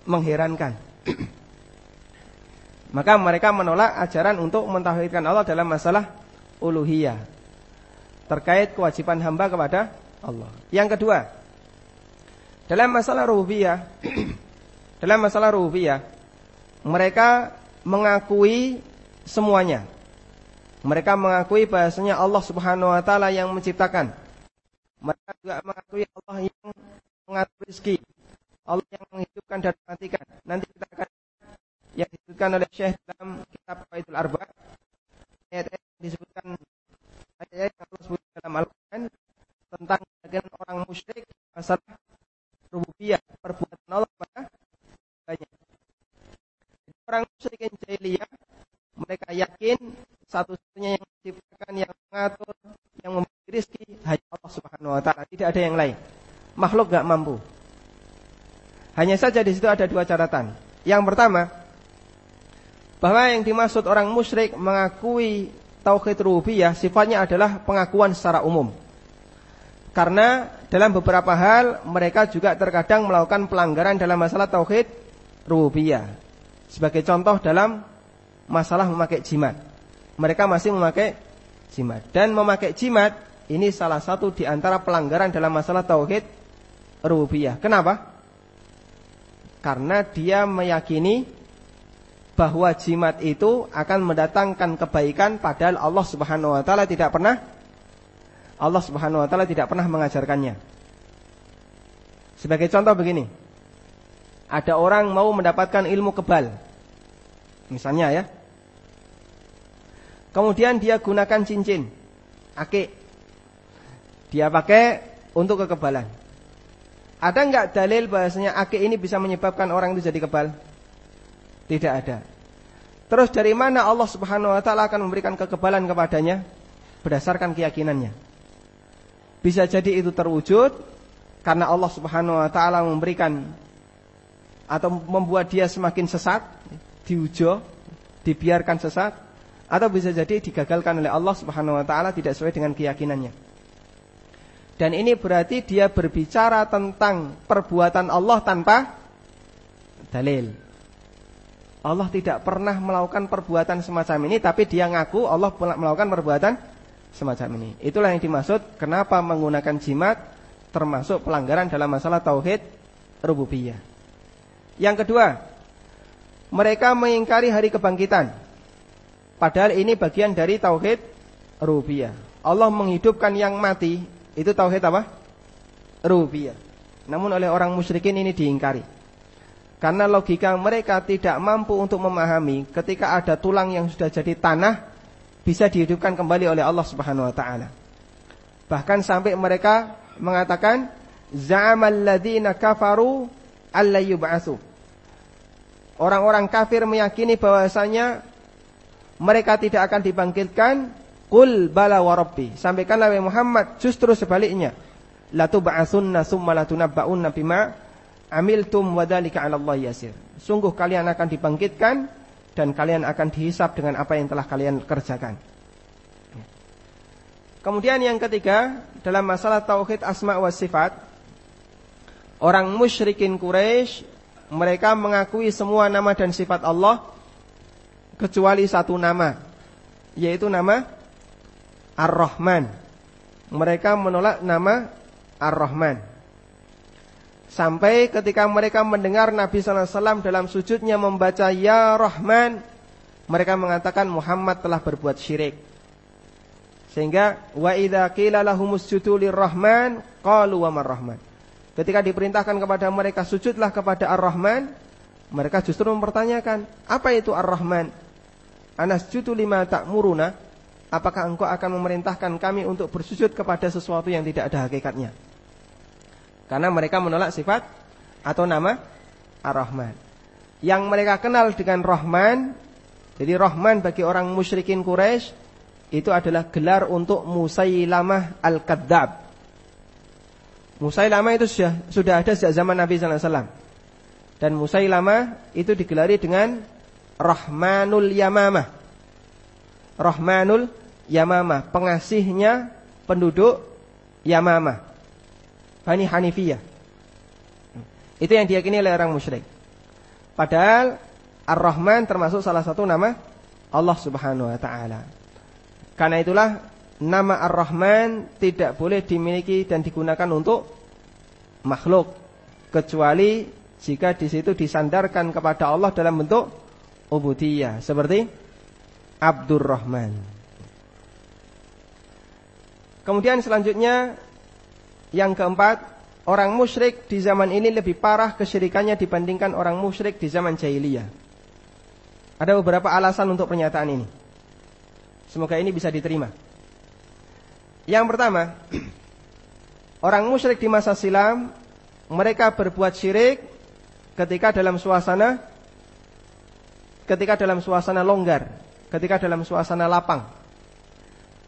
mengherankan. Maka mereka menolak ajaran untuk mentauhidkan Allah dalam masalah uluhiyah. Terkait kewajiban hamba kepada Allah. Yang kedua, dalam masalah rububiyah, dalam masalah rububiyah, mereka mengakui semuanya. Mereka mengakui bahasanya Allah Subhanahu wa taala yang menciptakan. Mereka juga mengakui Allah yang mengatur rezeki. Allah yang menghidupkan dan mematikan. Nanti kita akan yang disebutkan oleh Syekh dalam kitab Faidul Arba. Ayat-ayat disebutkan ayat-ayat yang Allah dalam Al-Qur'an tentang bagian orang musyrik masalah rububiyah, perbuatan Allah pada banyak orang musyrikin jahiliyah mereka yakin satu-satunya yang menciptakan, yang mengatur, yang memberi rezeki hanya Allah Subhanahu wa taala, tidak ada yang lain. Makhluk gak mampu. Hanya saja di situ ada dua catatan. Yang pertama, bahwa yang dimaksud orang musyrik mengakui tauhid rububiyah sifatnya adalah pengakuan secara umum. Karena dalam beberapa hal mereka juga terkadang melakukan pelanggaran dalam masalah tauhid rububiyah. Sebagai contoh dalam masalah memakai jimat. Mereka masih memakai jimat. Dan memakai jimat ini salah satu di antara pelanggaran dalam masalah tauhid rububiyah. Kenapa? Karena dia meyakini bahwa jimat itu akan mendatangkan kebaikan padahal Allah Subhanahu wa taala tidak pernah Allah Subhanahu wa taala tidak pernah mengajarkannya. Sebagai contoh begini, ada orang mau mendapatkan ilmu kebal. Misalnya ya. Kemudian dia gunakan cincin akik. Dia pakai untuk kekebalan. Ada enggak dalil bahasanya akik ini bisa menyebabkan orang itu jadi kebal? Tidak ada. Terus dari mana Allah Subhanahu wa taala akan memberikan kekebalan kepadanya? Berdasarkan keyakinannya. Bisa jadi itu terwujud karena Allah Subhanahu wa taala memberikan atau membuat dia semakin sesat, diujo, dibiarkan sesat, atau bisa jadi digagalkan oleh Allah Subhanahu wa taala tidak sesuai dengan keyakinannya. Dan ini berarti dia berbicara tentang perbuatan Allah tanpa dalil. Allah tidak pernah melakukan perbuatan semacam ini tapi dia ngaku Allah melakukan perbuatan semacam ini. Itulah yang dimaksud kenapa menggunakan jimat termasuk pelanggaran dalam masalah tauhid rububiyah. Yang kedua, mereka mengingkari hari kebangkitan. Padahal ini bagian dari tauhid rububiyah. Allah menghidupkan yang mati, itu tauhid apa? Rububiyah. Namun oleh orang musyrikin ini diingkari. Karena logika mereka tidak mampu untuk memahami ketika ada tulang yang sudah jadi tanah bisa dihidupkan kembali oleh Allah Subhanahu wa taala. Bahkan sampai mereka mengatakan za'amal ladzina kafaru alla orang-orang kafir meyakini bahwasanya mereka tidak akan dibangkitkan, Qul bala wa rabbi. Sampaikanlah wahai Muhammad justru sebaliknya. La tub'atsunna summa la tunabba'unna bima amiltum wa dzalika 'ala Allah yasir. Sungguh kalian akan dibangkitkan dan kalian akan dihisap dengan apa yang telah kalian kerjakan. Kemudian yang ketiga, dalam masalah tauhid asma wa sifat, orang musyrikin Quraisy mereka mengakui semua nama dan sifat Allah kecuali satu nama, yaitu nama Ar-Rahman. Mereka menolak nama Ar-Rahman. Sampai ketika mereka mendengar Nabi wasallam dalam sujudnya membaca ya Rahman, mereka mengatakan Muhammad telah berbuat syirik. Sehingga wa idza qila lahumus sujudu lirrahman qalu wa marrahman. Ketika diperintahkan kepada mereka sujudlah kepada Ar-Rahman, mereka justru mempertanyakan, apa itu Ar-Rahman? Anasjudu lima ta'muruna? Apakah engkau akan memerintahkan kami untuk bersujud kepada sesuatu yang tidak ada hakikatnya? Karena mereka menolak sifat atau nama Ar-Rahman. Yang mereka kenal dengan Rahman, jadi Rahman bagi orang musyrikin Quraisy itu adalah gelar untuk Musailamah Al-Kadzab. Musailamah itu sudah sudah ada sejak zaman Nabi sallallahu alaihi wasallam. Dan Musailamah itu digelari dengan Rahmanul Yamamah. Rahmanul Yamamah, pengasihnya penduduk Yamamah. Bani Hanifiyah. Itu yang diyakini oleh orang musyrik. Padahal Ar-Rahman termasuk salah satu nama Allah Subhanahu wa taala. Karena itulah nama Ar-Rahman tidak boleh dimiliki dan digunakan untuk makhluk kecuali jika di situ disandarkan kepada Allah dalam bentuk ubudiyah seperti Abdurrahman. Kemudian selanjutnya yang keempat, orang musyrik di zaman ini lebih parah kesyirikannya dibandingkan orang musyrik di zaman jahiliyah. Ada beberapa alasan untuk pernyataan ini. Semoga ini bisa diterima. Yang pertama, orang musyrik di masa silam mereka berbuat syirik ketika dalam suasana ketika dalam suasana longgar, ketika dalam suasana lapang.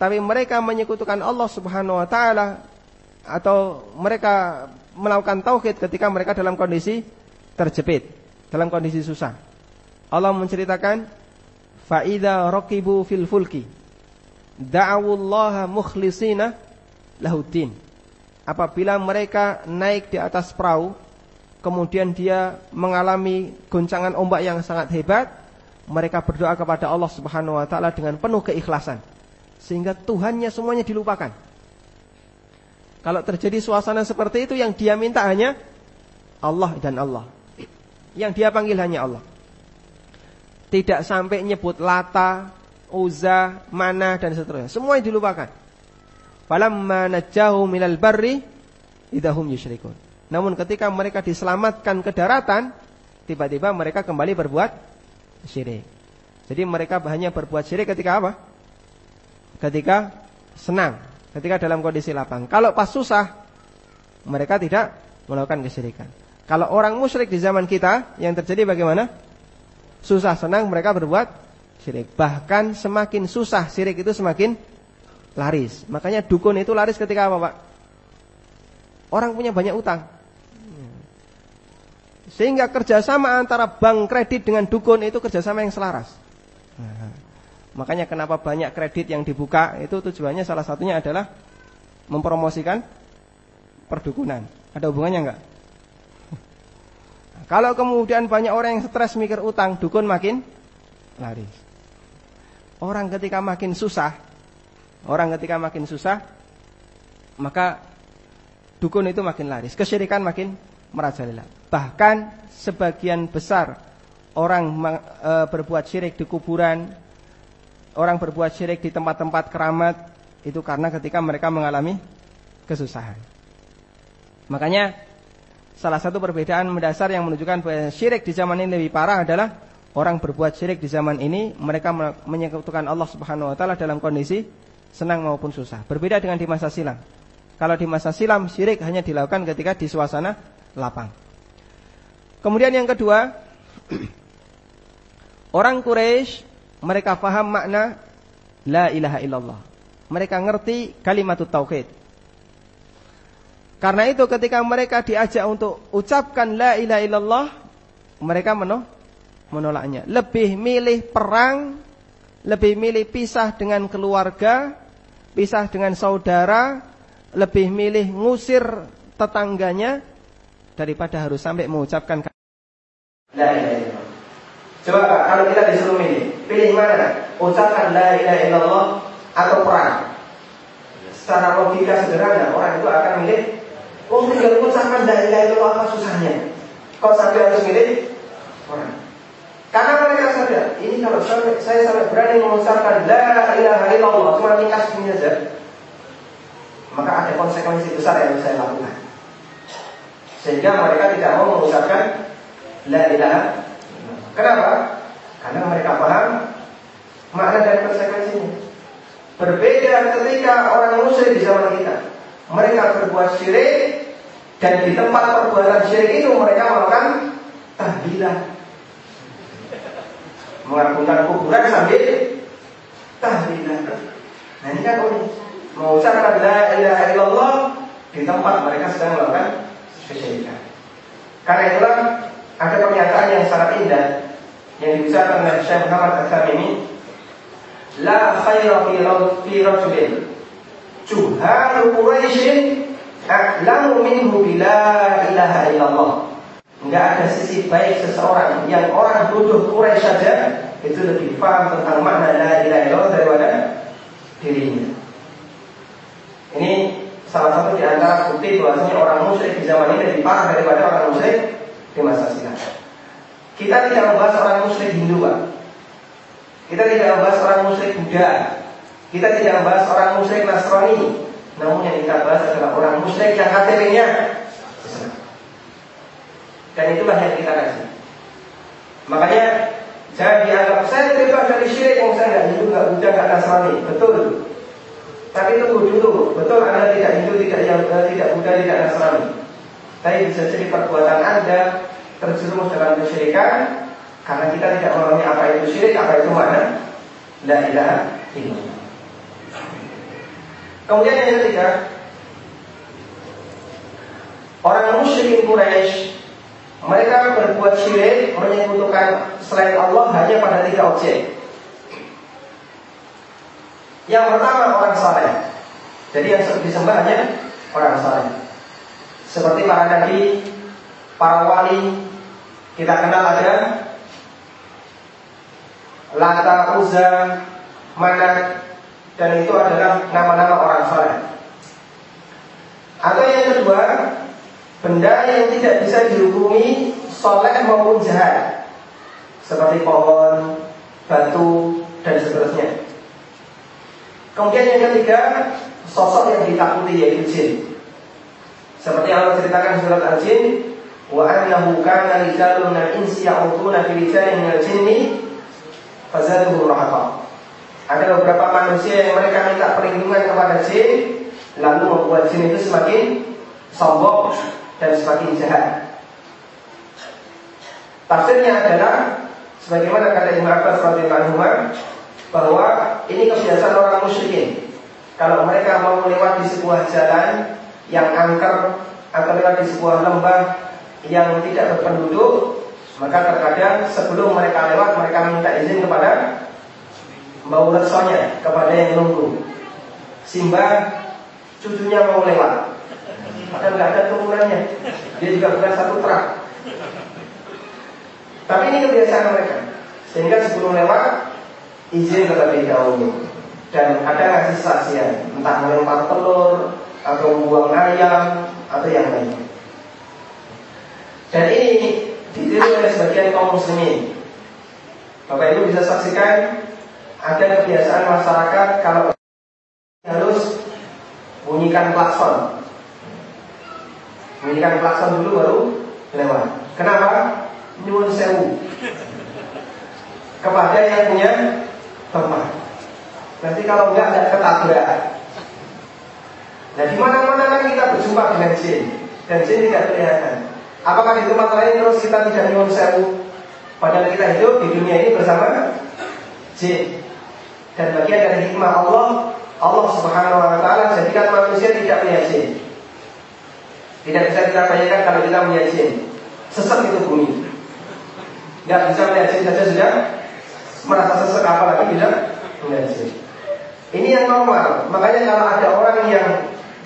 Tapi mereka menyekutukan Allah Subhanahu wa taala atau mereka melakukan tauhid ketika mereka dalam kondisi terjepit, dalam kondisi susah. Allah menceritakan faida raqibu fil fulki mukhlisina lahuddin. Apabila mereka naik di atas perahu, kemudian dia mengalami goncangan ombak yang sangat hebat, mereka berdoa kepada Allah Subhanahu wa taala dengan penuh keikhlasan sehingga Tuhannya semuanya dilupakan. Kalau terjadi suasana seperti itu yang dia minta hanya Allah dan Allah. Yang dia panggil hanya Allah. Tidak sampai nyebut Lata, Uza, Mana dan seterusnya. Semua yang dilupakan. Falamma najjahu minal barri idahum yusyrikun. Namun ketika mereka diselamatkan ke daratan, tiba-tiba mereka kembali berbuat syirik. Jadi mereka hanya berbuat syirik ketika apa? Ketika senang, ketika dalam kondisi lapang. Kalau pas susah, mereka tidak melakukan kesyirikan. Kalau orang musyrik di zaman kita yang terjadi bagaimana? Susah senang mereka berbuat syirik. Bahkan semakin susah syirik itu semakin laris. Makanya dukun itu laris ketika apa, Pak? Orang punya banyak utang. Sehingga kerjasama antara bank kredit dengan dukun itu kerjasama yang selaras. Nah, Makanya kenapa banyak kredit yang dibuka itu tujuannya salah satunya adalah mempromosikan perdukunan. Ada hubungannya enggak? Kalau kemudian banyak orang yang stres mikir utang, dukun makin laris. Orang ketika makin susah, orang ketika makin susah, maka dukun itu makin laris, kesyirikan makin merajalela. Bahkan sebagian besar orang e, berbuat syirik di kuburan, orang berbuat syirik di tempat-tempat keramat itu karena ketika mereka mengalami kesusahan. Makanya salah satu perbedaan mendasar yang menunjukkan bahwa syirik di zaman ini lebih parah adalah orang berbuat syirik di zaman ini mereka menyekutukan Allah Subhanahu wa taala dalam kondisi senang maupun susah. Berbeda dengan di masa silam. Kalau di masa silam syirik hanya dilakukan ketika di suasana lapang. Kemudian yang kedua, Orang Quraisy mereka faham makna la ilaha illallah. Mereka ngerti kalimat tauhid. Karena itu ketika mereka diajak untuk ucapkan la ilaha illallah, mereka menolaknya. Lebih milih perang, lebih milih pisah dengan keluarga, pisah dengan saudara, lebih milih ngusir tetangganya daripada harus sampai mengucapkan la ilaha. Coba kalau kita disuruh milih, pilih mana? Ucapkan la ilaha illallah atau perang? Secara logika sederhana, orang itu akan milih Oh, tinggal mengucapkan la ilaha illallah apa susahnya? Kok sampai harus milih perang? Karena mereka sadar, ini kalau sampai, saya sampai berani mengucapkan la ilaha illallah cuma tingkat segini saja, maka ada konsekuensi besar yang saya lakukan. Sehingga mereka tidak mau mengucapkan la ilaha. Kenapa? Karena mereka paham makna dan konsekuensinya. Berbeda ketika orang musyrik di zaman kita. Mereka berbuat syirik dan di tempat perbuatan syirik itu mereka melakukan tahlilah. Mengagungkan kuburan sambil tahlilah. Nah ini kan unik mengucapkan la ilaha illallah di tempat mereka sedang melakukan kesyirikan. Karena itulah ada pernyataan yang sangat indah yang diucapkan oleh Syekh Muhammad Al-Tamimi La khaira fi rajulin. Juhalu Quraisyin a'lamu minhu bila ilaha illallah. Enggak ada sisi baik seseorang yang orang bodoh Quraisy saja itu lebih paham tentang makna la ilaha illallah daripada dirinya. Ini salah satu di antara bukti bahwasanya orang musyrik di zaman ini lebih parah daripada orang musyrik silam. Kita tidak membahas orang musyrik Hindu, Pak. Kita tidak membahas orang musyrik Buddha. Kita tidak membahas orang musyrik Nasrani. Namun yang kita bahas adalah orang musyrik yang KTP-nya Dan itulah yang kita kasih. Makanya jangan dianggap saya terlibat dari syirik yang saya nggak Hindu, nggak Buddha, nggak Nasrani. Betul. Tapi tunggu dulu, betul Anda tidak Hindu, tidak yang tidak Buddha, tidak Nasrani. Tapi bisa jadi perbuatan Anda terjerumus dalam kesyirikan karena kita tidak memahami apa itu syirik, apa itu mana la ilaha illallah. Kemudian yang ketiga, orang musyrik Quraisy mereka berbuat syirik menyekutukan selain Allah hanya pada tiga objek. Yang pertama orang saleh. Jadi yang disembah hanya orang saleh. Seperti para nabi, para wali, kita kenal ada Lata, Uzza, Manat, dan itu adalah nama-nama orang saleh. Atau yang kedua, benda yang tidak bisa dihukumi soleh maupun jahat, seperti pohon, batu, dan seterusnya. Kemudian yang ketiga, sosok yang ditakuti yaitu jin. Seperti Allah ceritakan surat Al-Jin, wa annahu kana rijalun min insi ya'uduna fi rijalin min al-jinni fazaduhum rahaqa. Ada beberapa manusia yang mereka minta perlindungan kepada jin, lalu membuat jin itu semakin sombong dan semakin jahat. Tafsirnya adalah sebagaimana kata Imam Abbas radhiyallahu bahwa ini kebiasaan orang musyrikin. Kalau mereka mau melewati sebuah jalan yang angker atau lewat di sebuah lembah yang tidak berpenduduk, maka terkadang sebelum mereka lewat mereka minta izin kepada Mbau Retsonya, kepada yang nunggu. Simba cucunya mau lewat, padahal nggak ada turunannya. Dia juga bukan satu truk. Tapi ini kebiasaan mereka. Sehingga sebelum lewat izin terlebih dahulu dan ada ngasih saksian entah melempar telur atau membuang ayam atau yang lainnya dan ini ditiru oleh sebagian kaum muslimin Bapak Ibu bisa saksikan ada kebiasaan masyarakat kalau harus bunyikan klakson bunyikan klakson dulu baru lewat kenapa? nyuwun sewu kepada yang punya teman. Nanti kalau enggak enggak ketabrak. Nah di mana-mana kan kita berjumpa dengan jin dan jin tidak kelihatan. Apakah di tempat lain terus kita tidak nyuwun sewu? Padahal kita hidup di dunia ini bersama jin. Dan bagian dari hikmah Allah, Allah Subhanahu wa taala jadikan manusia tidak punya jin. Tidak bisa kita bayangkan kalau kita punya jin. Sesat itu bumi. Tidak bisa melihat jin saja sudah merasa sesek apalagi bisa melihat jin. Ini yang normal. Makanya kalau ada orang yang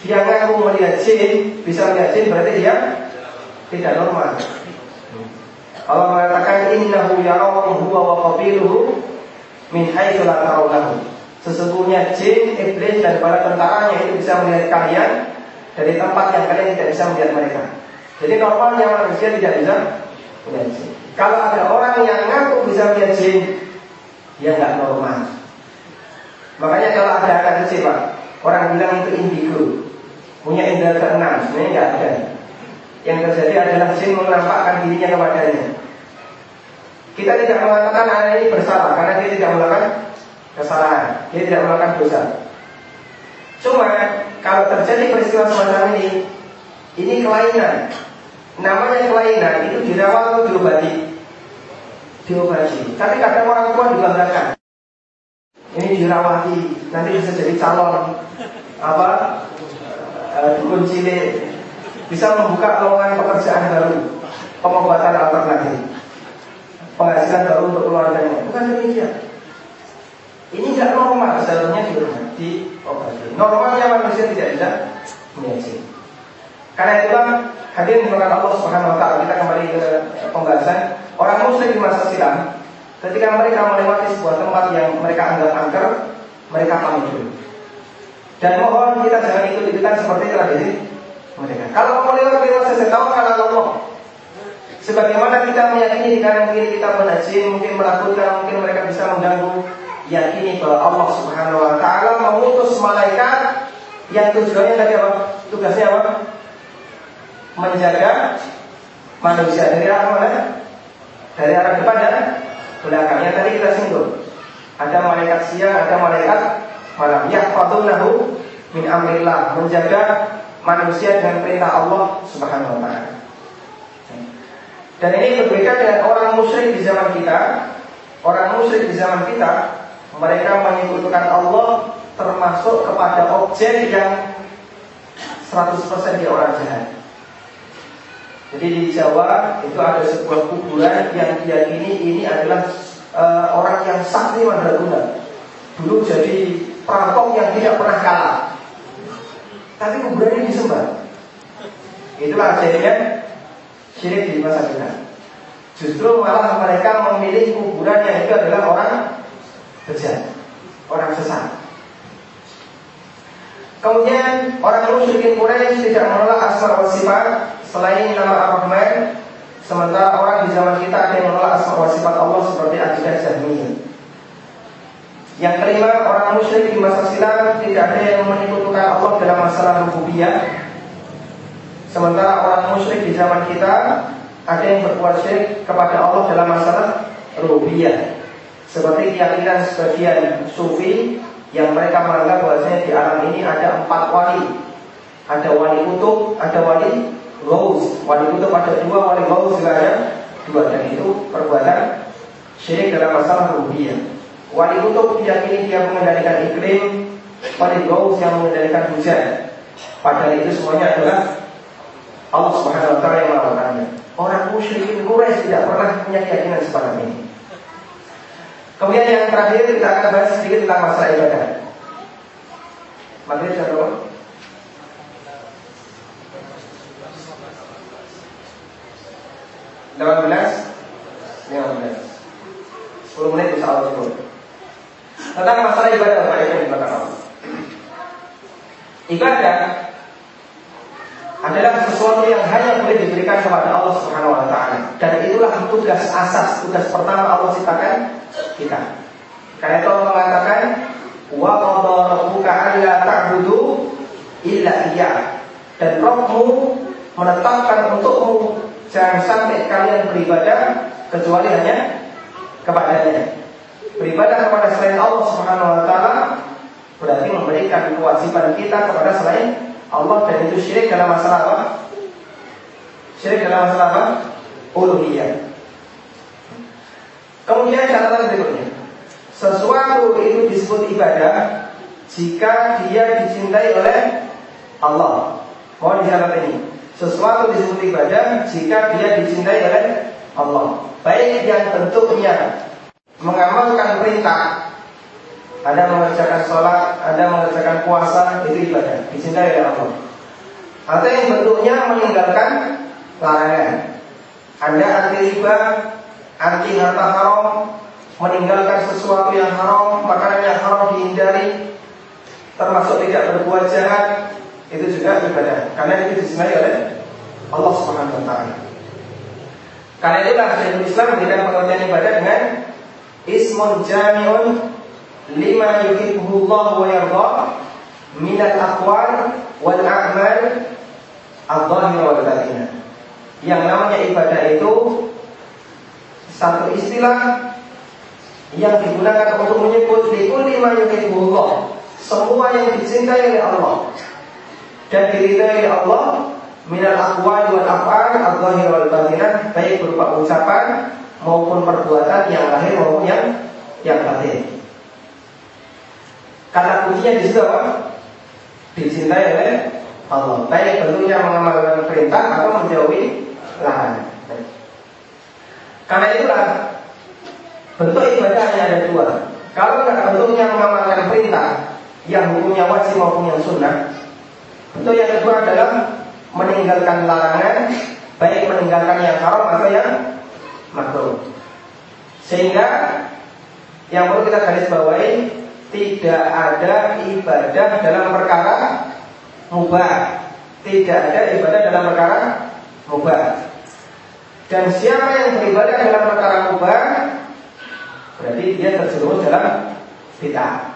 dia ngaku melihat jin, bisa melihat jin berarti dia tidak normal. Allah mengatakan innahu yarakum huwa wa qabiluhu min haitsu la tarawnahu. Sesungguhnya jin, iblis dan para tentaranya itu bisa melihat kalian dari tempat yang kalian tidak bisa melihat mereka. Jadi normalnya manusia tidak bisa melihat jin. Kalau ada orang yang ngaku bisa melihat jin, dia nggak normal. Makanya kalau ada anak kecil pak, orang bilang itu indigo, punya indera keenam, sebenarnya nggak ada. Yang terjadi adalah jin menampakkan dirinya kepadanya. Kita tidak mengatakan anak ini bersalah karena dia tidak melakukan kesalahan, dia tidak melakukan dosa. Cuma kalau terjadi peristiwa semacam ini, ini kelainan. Namanya kelainan itu dirawat atau diobati? Diobati. Tapi kadang orang tua dibanggakan. Ini dirawati, nanti bisa jadi calon apa dukun cilik bisa membuka lowongan pekerjaan baru, pengobatan alternatif, penghasilan baru untuk keluarganya. Bukan demikian. Ini tidak normal seharusnya di rumah di obati. Normalnya manusia tidak bisa menyaji. Karena itulah hadir dengan Allah Subhanahu Wa kita kembali ke pembahasan orang muslim di masa silam ketika mereka melewati sebuah tempat yang mereka anggap angker mereka pamit dulu. Dan mohon kita jangan ikut-ikutan seperti tradisi mereka. Kalau mau lewat lewat tahu kalau Allah. Sebagaimana kita meyakini di kanan kiri kita menajim, mungkin melakukan, mungkin mereka bisa mengganggu. Yakini bahwa Allah Subhanahu Wa Taala mengutus malaikat yang tujuannya tadi apa? Tugasnya apa? Menjaga manusia dari arah mana? Dari arah depan dan belakang. Yang tadi kita singgung. Ada malaikat siang, ada malaikat malam. Yahfadunahu min amrillah, menjaga manusia dengan perintah Allah Subhanahu wa taala. Dan ini berbeda dengan orang musyrik di zaman kita. Orang musyrik di zaman kita, mereka menyebutkan Allah termasuk kepada objek yang 100% dia orang jahat. Jadi di Jawa itu ada sebuah kuburan yang diyakini ini adalah uh, orang yang sakti mandraguna. Dulu jadi perampok yang tidak pernah kalah. Tapi kuburannya disembah. Itulah ajaibnya syirik di masa kita. Justru malah mereka memilih kuburan yang itu adalah orang bejat, orang sesat. Kemudian orang musyrikin Quraisy tidak menolak asma wa sifat selain nama Ar-Rahman. Sementara orang di zaman kita ada yang menolak asma wa sifat Allah seperti akidah Jahmiyah. Yang kelima, orang musyrik di masa silam tidak ada yang menyekutukan Allah dalam masalah rububiyah. Sementara orang musyrik di zaman kita ada yang berbuat syirik kepada Allah dalam masalah rububiyah. Seperti keyakinan sebagian sufi yang mereka menganggap bahwasanya di alam ini ada empat wali. Ada wali kutub, ada wali gaus. Wali kutub ada dua, wali gaus juga ada dua. Dan itu perbuatan syirik dalam masalah rububiyah. Wali kutub diyakini dia mengendalikan iklim Wali gaus yang mengendalikan hujan. Padahal itu semuanya adalah Allah subhanahu wa ta'ala yang melakukannya. Orang musyrikin Quraisy tidak pernah punya keyakinan seperti ini. Kemudian yang terakhir kita akan bahas sedikit tentang masalah ibadah. Maghrib sudah? Delapan belas, lima belas, sepuluh menit insya Allah tentang masalah ibadah Bapak Ibu di belakang Allah. Ibadah adalah sesuatu yang hanya boleh diberikan kepada Allah Subhanahu wa taala. Dan itulah tugas asas, tugas pertama Allah ciptakan kita. Karena itu Allah mengatakan wa qadara rabbuka alla ta'budu illa iyyah. Dan Rabbmu menetapkan untukmu jangan sampai kalian beribadah kecuali hanya kepadanya. Beribadah kepada selain Allah Subhanahu wa taala berarti memberikan kewajiban kita kepada selain Allah dan itu syirik dalam masalah apa? Syirik dalam masalah apa? Uluhiyah. Kemudian catatan berikutnya, sesuatu itu disebut ibadah jika dia dicintai oleh Allah. Mohon dicatat ini. Sesuatu disebut ibadah jika dia dicintai oleh Allah. Baik yang bentuknya mengamalkan perintah, ada mengerjakan sholat, ada mengerjakan puasa, itu ibadah, dicintai oleh Allah. Atau yang bentuknya meninggalkan larangan. Anda anti riba, anti harta haram, meninggalkan sesuatu yang haram, makanan yang haram dihindari, termasuk tidak berbuat jahat, itu juga ibadah. Karena itu disengaja oleh Allah Subhanahu wa taala. Karena itulah Islam memberikan pengertian ibadah dengan ismun jami'un lima yuhibbuhullah wa yarda min al-aqwal wal a'mal adh-dhahir wal batinah. Yang namanya ibadah itu satu istilah yang digunakan untuk menyebut lima yuhibbuhullah, semua yang dicintai oleh Allah dan diridai oleh Allah minal aqwali wal af'al adh-dhahir wal batinah baik berupa ucapan maupun perbuatan yang lahir maupun yang yang batin. Kata kuncinya di situ apa? Dicintai oleh Allah. Baik bentuknya mengamalkan perintah atau menjauhi larangan. Karena itulah bentuk ibadah hanya ada dua. Kalau bentuknya mengamalkan perintah yang hukumnya wajib maupun yang sunnah, Bentuk yang kedua adalah meninggalkan larangan, baik meninggalkan yang haram atau yang makruh. Sehingga yang perlu kita garis bawahi tidak ada ibadah dalam perkara mubah. Tidak ada ibadah dalam perkara mubah. Dan siapa yang beribadah dalam perkara mubah berarti dia terjerumus dalam bid'ah.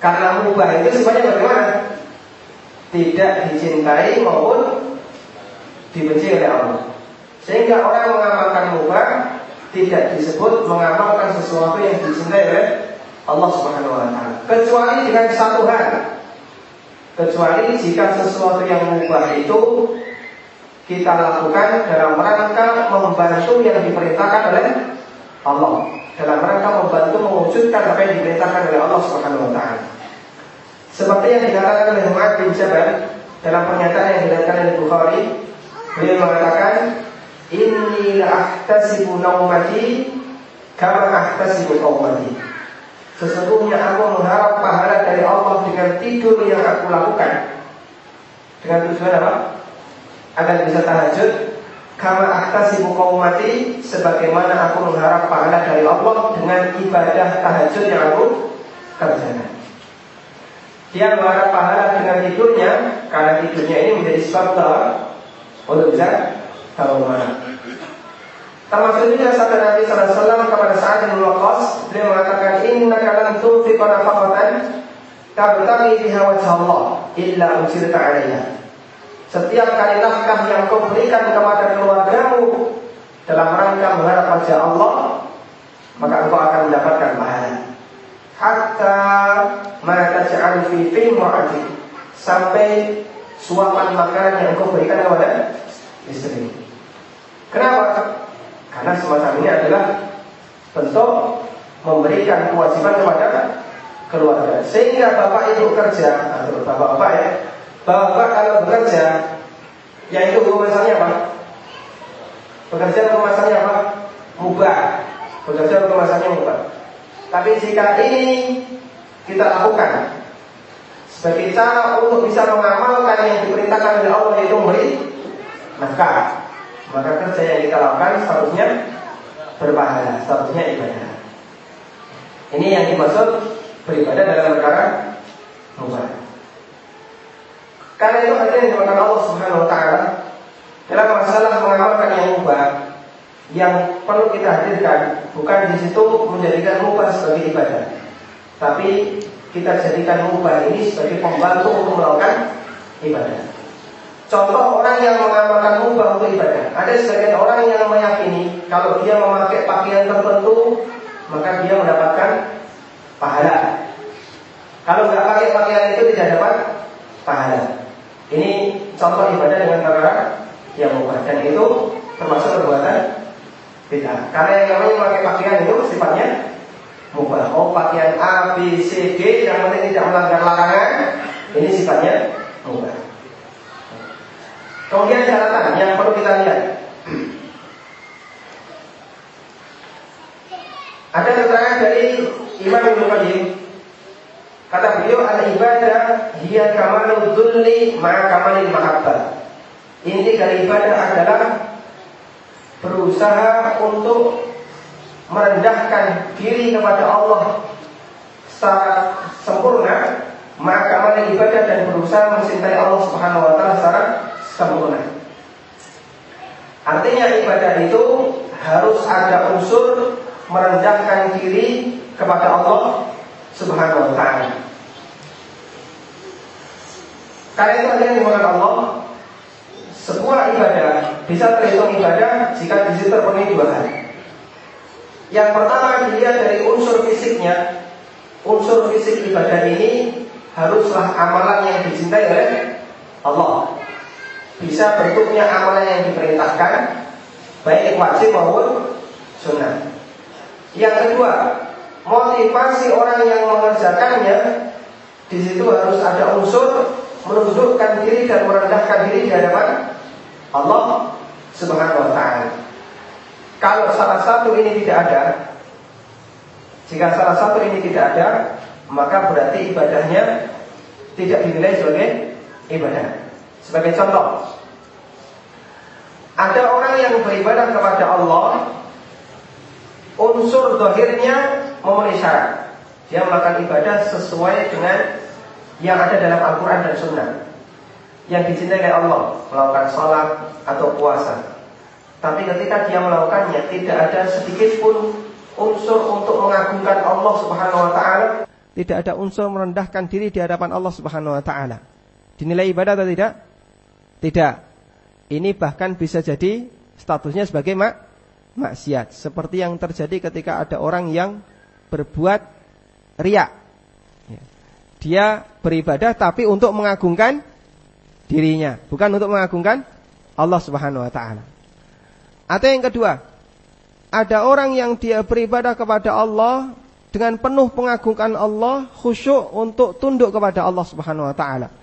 Karena mubah itu sebenarnya bagaimana? tidak dicintai maupun dibenci oleh Allah. Sehingga orang yang mengamalkan mubah tidak disebut mengamalkan sesuatu yang dicintai oleh Allah Subhanahu wa taala. Kecuali dengan satu hal. Kecuali jika sesuatu yang mubah itu kita lakukan dalam rangka membantu yang diperintahkan oleh Allah. Dalam rangka membantu mewujudkan apa yang diperintahkan oleh Allah Subhanahu wa taala. Seperti yang dikatakan oleh Mu'ad bin Jabal dalam pernyataan yang dikatakan oleh Bukhari, beliau mengatakan, "Inni la ahtasibu naumati kama ahtasibu qaumati." Sesungguhnya aku mengharap pahala dari Allah dengan tidur yang aku lakukan. Dengan tujuan apa? Agar bisa tahajud Kama ahtasibu qaumati Sebagaimana aku mengharap pahala dari Allah Dengan ibadah tahajud yang aku kerjakan dia mengharap pahala dengan tidurnya karena tidurnya ini menjadi sebab untuk bisa mana. Termasuk juga sabda Nabi SAW kepada Sa'ad bin Waqqas Beliau mengatakan Inna kalam tunfiqa nafaqatan Tabtami biha wajah Allah Illa unsirta alaiha Setiap kali nafkah yang kau berikan kepada keluargamu Dalam rangka mengharap wajah Allah Maka engkau akan mendapatkan pahala hatta mata taj'al fi fi sampai suapan makanan yang kau berikan kepada istri. Kenapa? Karena semacam ini adalah bentuk memberikan kewajiban kepada keluarga. Sehingga bapak itu kerja atau bapak-bapak ya, bapak kalau bekerja, yaitu misalnya apa? Pekerjaan kemasannya apa? Mubah. Pekerjaan kemasannya mubah. Tapi jika ini kita lakukan sebagai cara untuk bisa mengamalkan yang diperintahkan oleh Allah yaitu memberi maka maka kerja yang kita lakukan seharusnya berpahala, seharusnya ibadah. Ini yang dimaksud beribadah dalam perkara mubah. Karena itu hadirin yang dimakan Allah Subhanahu wa taala dalam masalah mengamalkan yang mubah yang perlu kita hadirkan bukan di situ menjadikan mubah sebagai ibadah, tapi kita jadikan mubah ini sebagai pembantu untuk melakukan ibadah. Contoh orang yang mengamalkan mubah untuk ibadah. Ada sebagian orang yang meyakini kalau dia memakai pakaian tertentu maka dia mendapatkan pahala. Kalau nggak pakai pakaian itu tidak dapat pahala. Ini contoh ibadah dengan cara yang mubah dan itu termasuk perbuatan Beda. Karena yang namanya memakai pakaian itu sifatnya mubah. Oh pakaian A, B, C, D yang penting tidak melanggar larangan. Ini sifatnya mubah. Kemudian catatan yang perlu kita lihat. Ada keterangan dari Imam Ibnu Qayyim Kata beliau al ibadah dia kamalul dzulli ma'a kamalil mahabbah. Inti dari ibadah adalah berusaha untuk merendahkan diri kepada Allah secara sempurna maka kamalil ibadah dan berusaha mencintai Allah Subhanahu wa taala secara sempurna. Artinya ibadah itu harus ada unsur merendahkan diri kepada Allah Subhanahu wa taala. Karena itu yang dimulakan Allah sebuah ibadah bisa terhitung ibadah jika di situ terpenuhi dua hal. Yang pertama dilihat dari unsur fisiknya. Unsur fisik ibadah ini haruslah amalan yang dicintai oleh Allah. Bisa bentuknya amalan yang diperintahkan, baik wajib maupun sunnah. Yang kedua, motivasi orang yang mengerjakannya di situ harus ada unsur menundukkan diri dan merendahkan diri di hadapan Allah Subhanahu wa taala. Kalau salah satu ini tidak ada, jika salah satu ini tidak ada, maka berarti ibadahnya tidak dinilai sebagai ibadah. Sebagai contoh, ada orang yang beribadah kepada Allah unsur dohirnya memenuhi syarat. Dia melakukan ibadah sesuai dengan yang ada dalam Al-Quran dan Sunnah. Yang dicintai oleh Allah, melakukan sholat atau puasa. Tapi ketika dia melakukannya, tidak ada sedikit pun unsur untuk mengagungkan Allah Subhanahu Wa Taala. Tidak ada unsur merendahkan diri di hadapan Allah Subhanahu Wa Taala. Dinilai ibadah atau tidak? Tidak. Ini bahkan bisa jadi statusnya sebagai mak maksiat seperti yang terjadi ketika ada orang yang berbuat riak. Ya. Dia beribadah tapi untuk mengagungkan dirinya, bukan untuk mengagungkan Allah Subhanahu wa taala. Atau yang kedua, ada orang yang dia beribadah kepada Allah dengan penuh pengagungkan Allah, khusyuk untuk tunduk kepada Allah Subhanahu wa taala.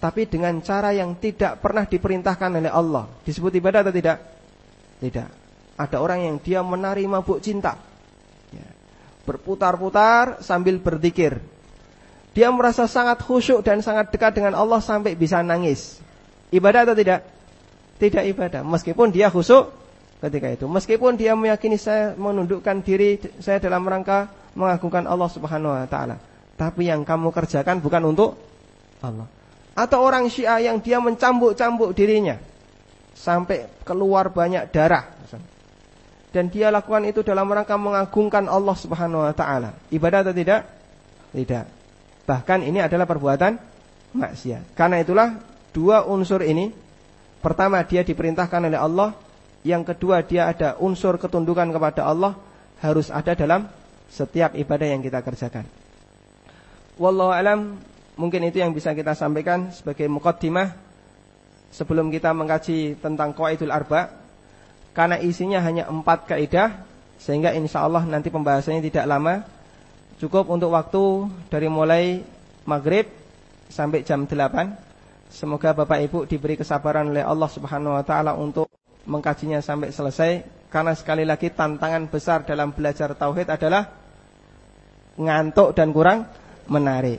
Tapi dengan cara yang tidak pernah diperintahkan oleh Allah. Disebut ibadah atau tidak? Tidak. Ada orang yang dia menari mabuk cinta. Ya. Berputar-putar sambil berzikir. Dia merasa sangat khusyuk dan sangat dekat dengan Allah sampai bisa nangis. Ibadah atau tidak? Tidak ibadah. Meskipun dia khusyuk ketika itu. Meskipun dia meyakini saya menundukkan diri saya dalam rangka mengagungkan Allah Subhanahu wa taala. Tapi yang kamu kerjakan bukan untuk Allah. Atau orang Syiah yang dia mencambuk-cambuk dirinya sampai keluar banyak darah dan dia lakukan itu dalam rangka mengagungkan Allah Subhanahu wa taala. Ibadah atau tidak? Tidak. Bahkan ini adalah perbuatan maksiat. Karena itulah dua unsur ini pertama dia diperintahkan oleh Allah, yang kedua dia ada unsur ketundukan kepada Allah harus ada dalam setiap ibadah yang kita kerjakan. Wallahu alam, mungkin itu yang bisa kita sampaikan sebagai mukaddimah sebelum kita mengkaji tentang qaidul arba. Karena isinya hanya empat kaidah sehingga insya Allah nanti pembahasannya tidak lama. Cukup untuk waktu dari mulai maghrib sampai jam 8 semoga Bapak Ibu diberi kesabaran oleh Allah Subhanahu Wa Taala untuk mengkajinya sampai selesai. Karena sekali lagi tantangan besar dalam belajar tauhid adalah ngantuk dan kurang menarik.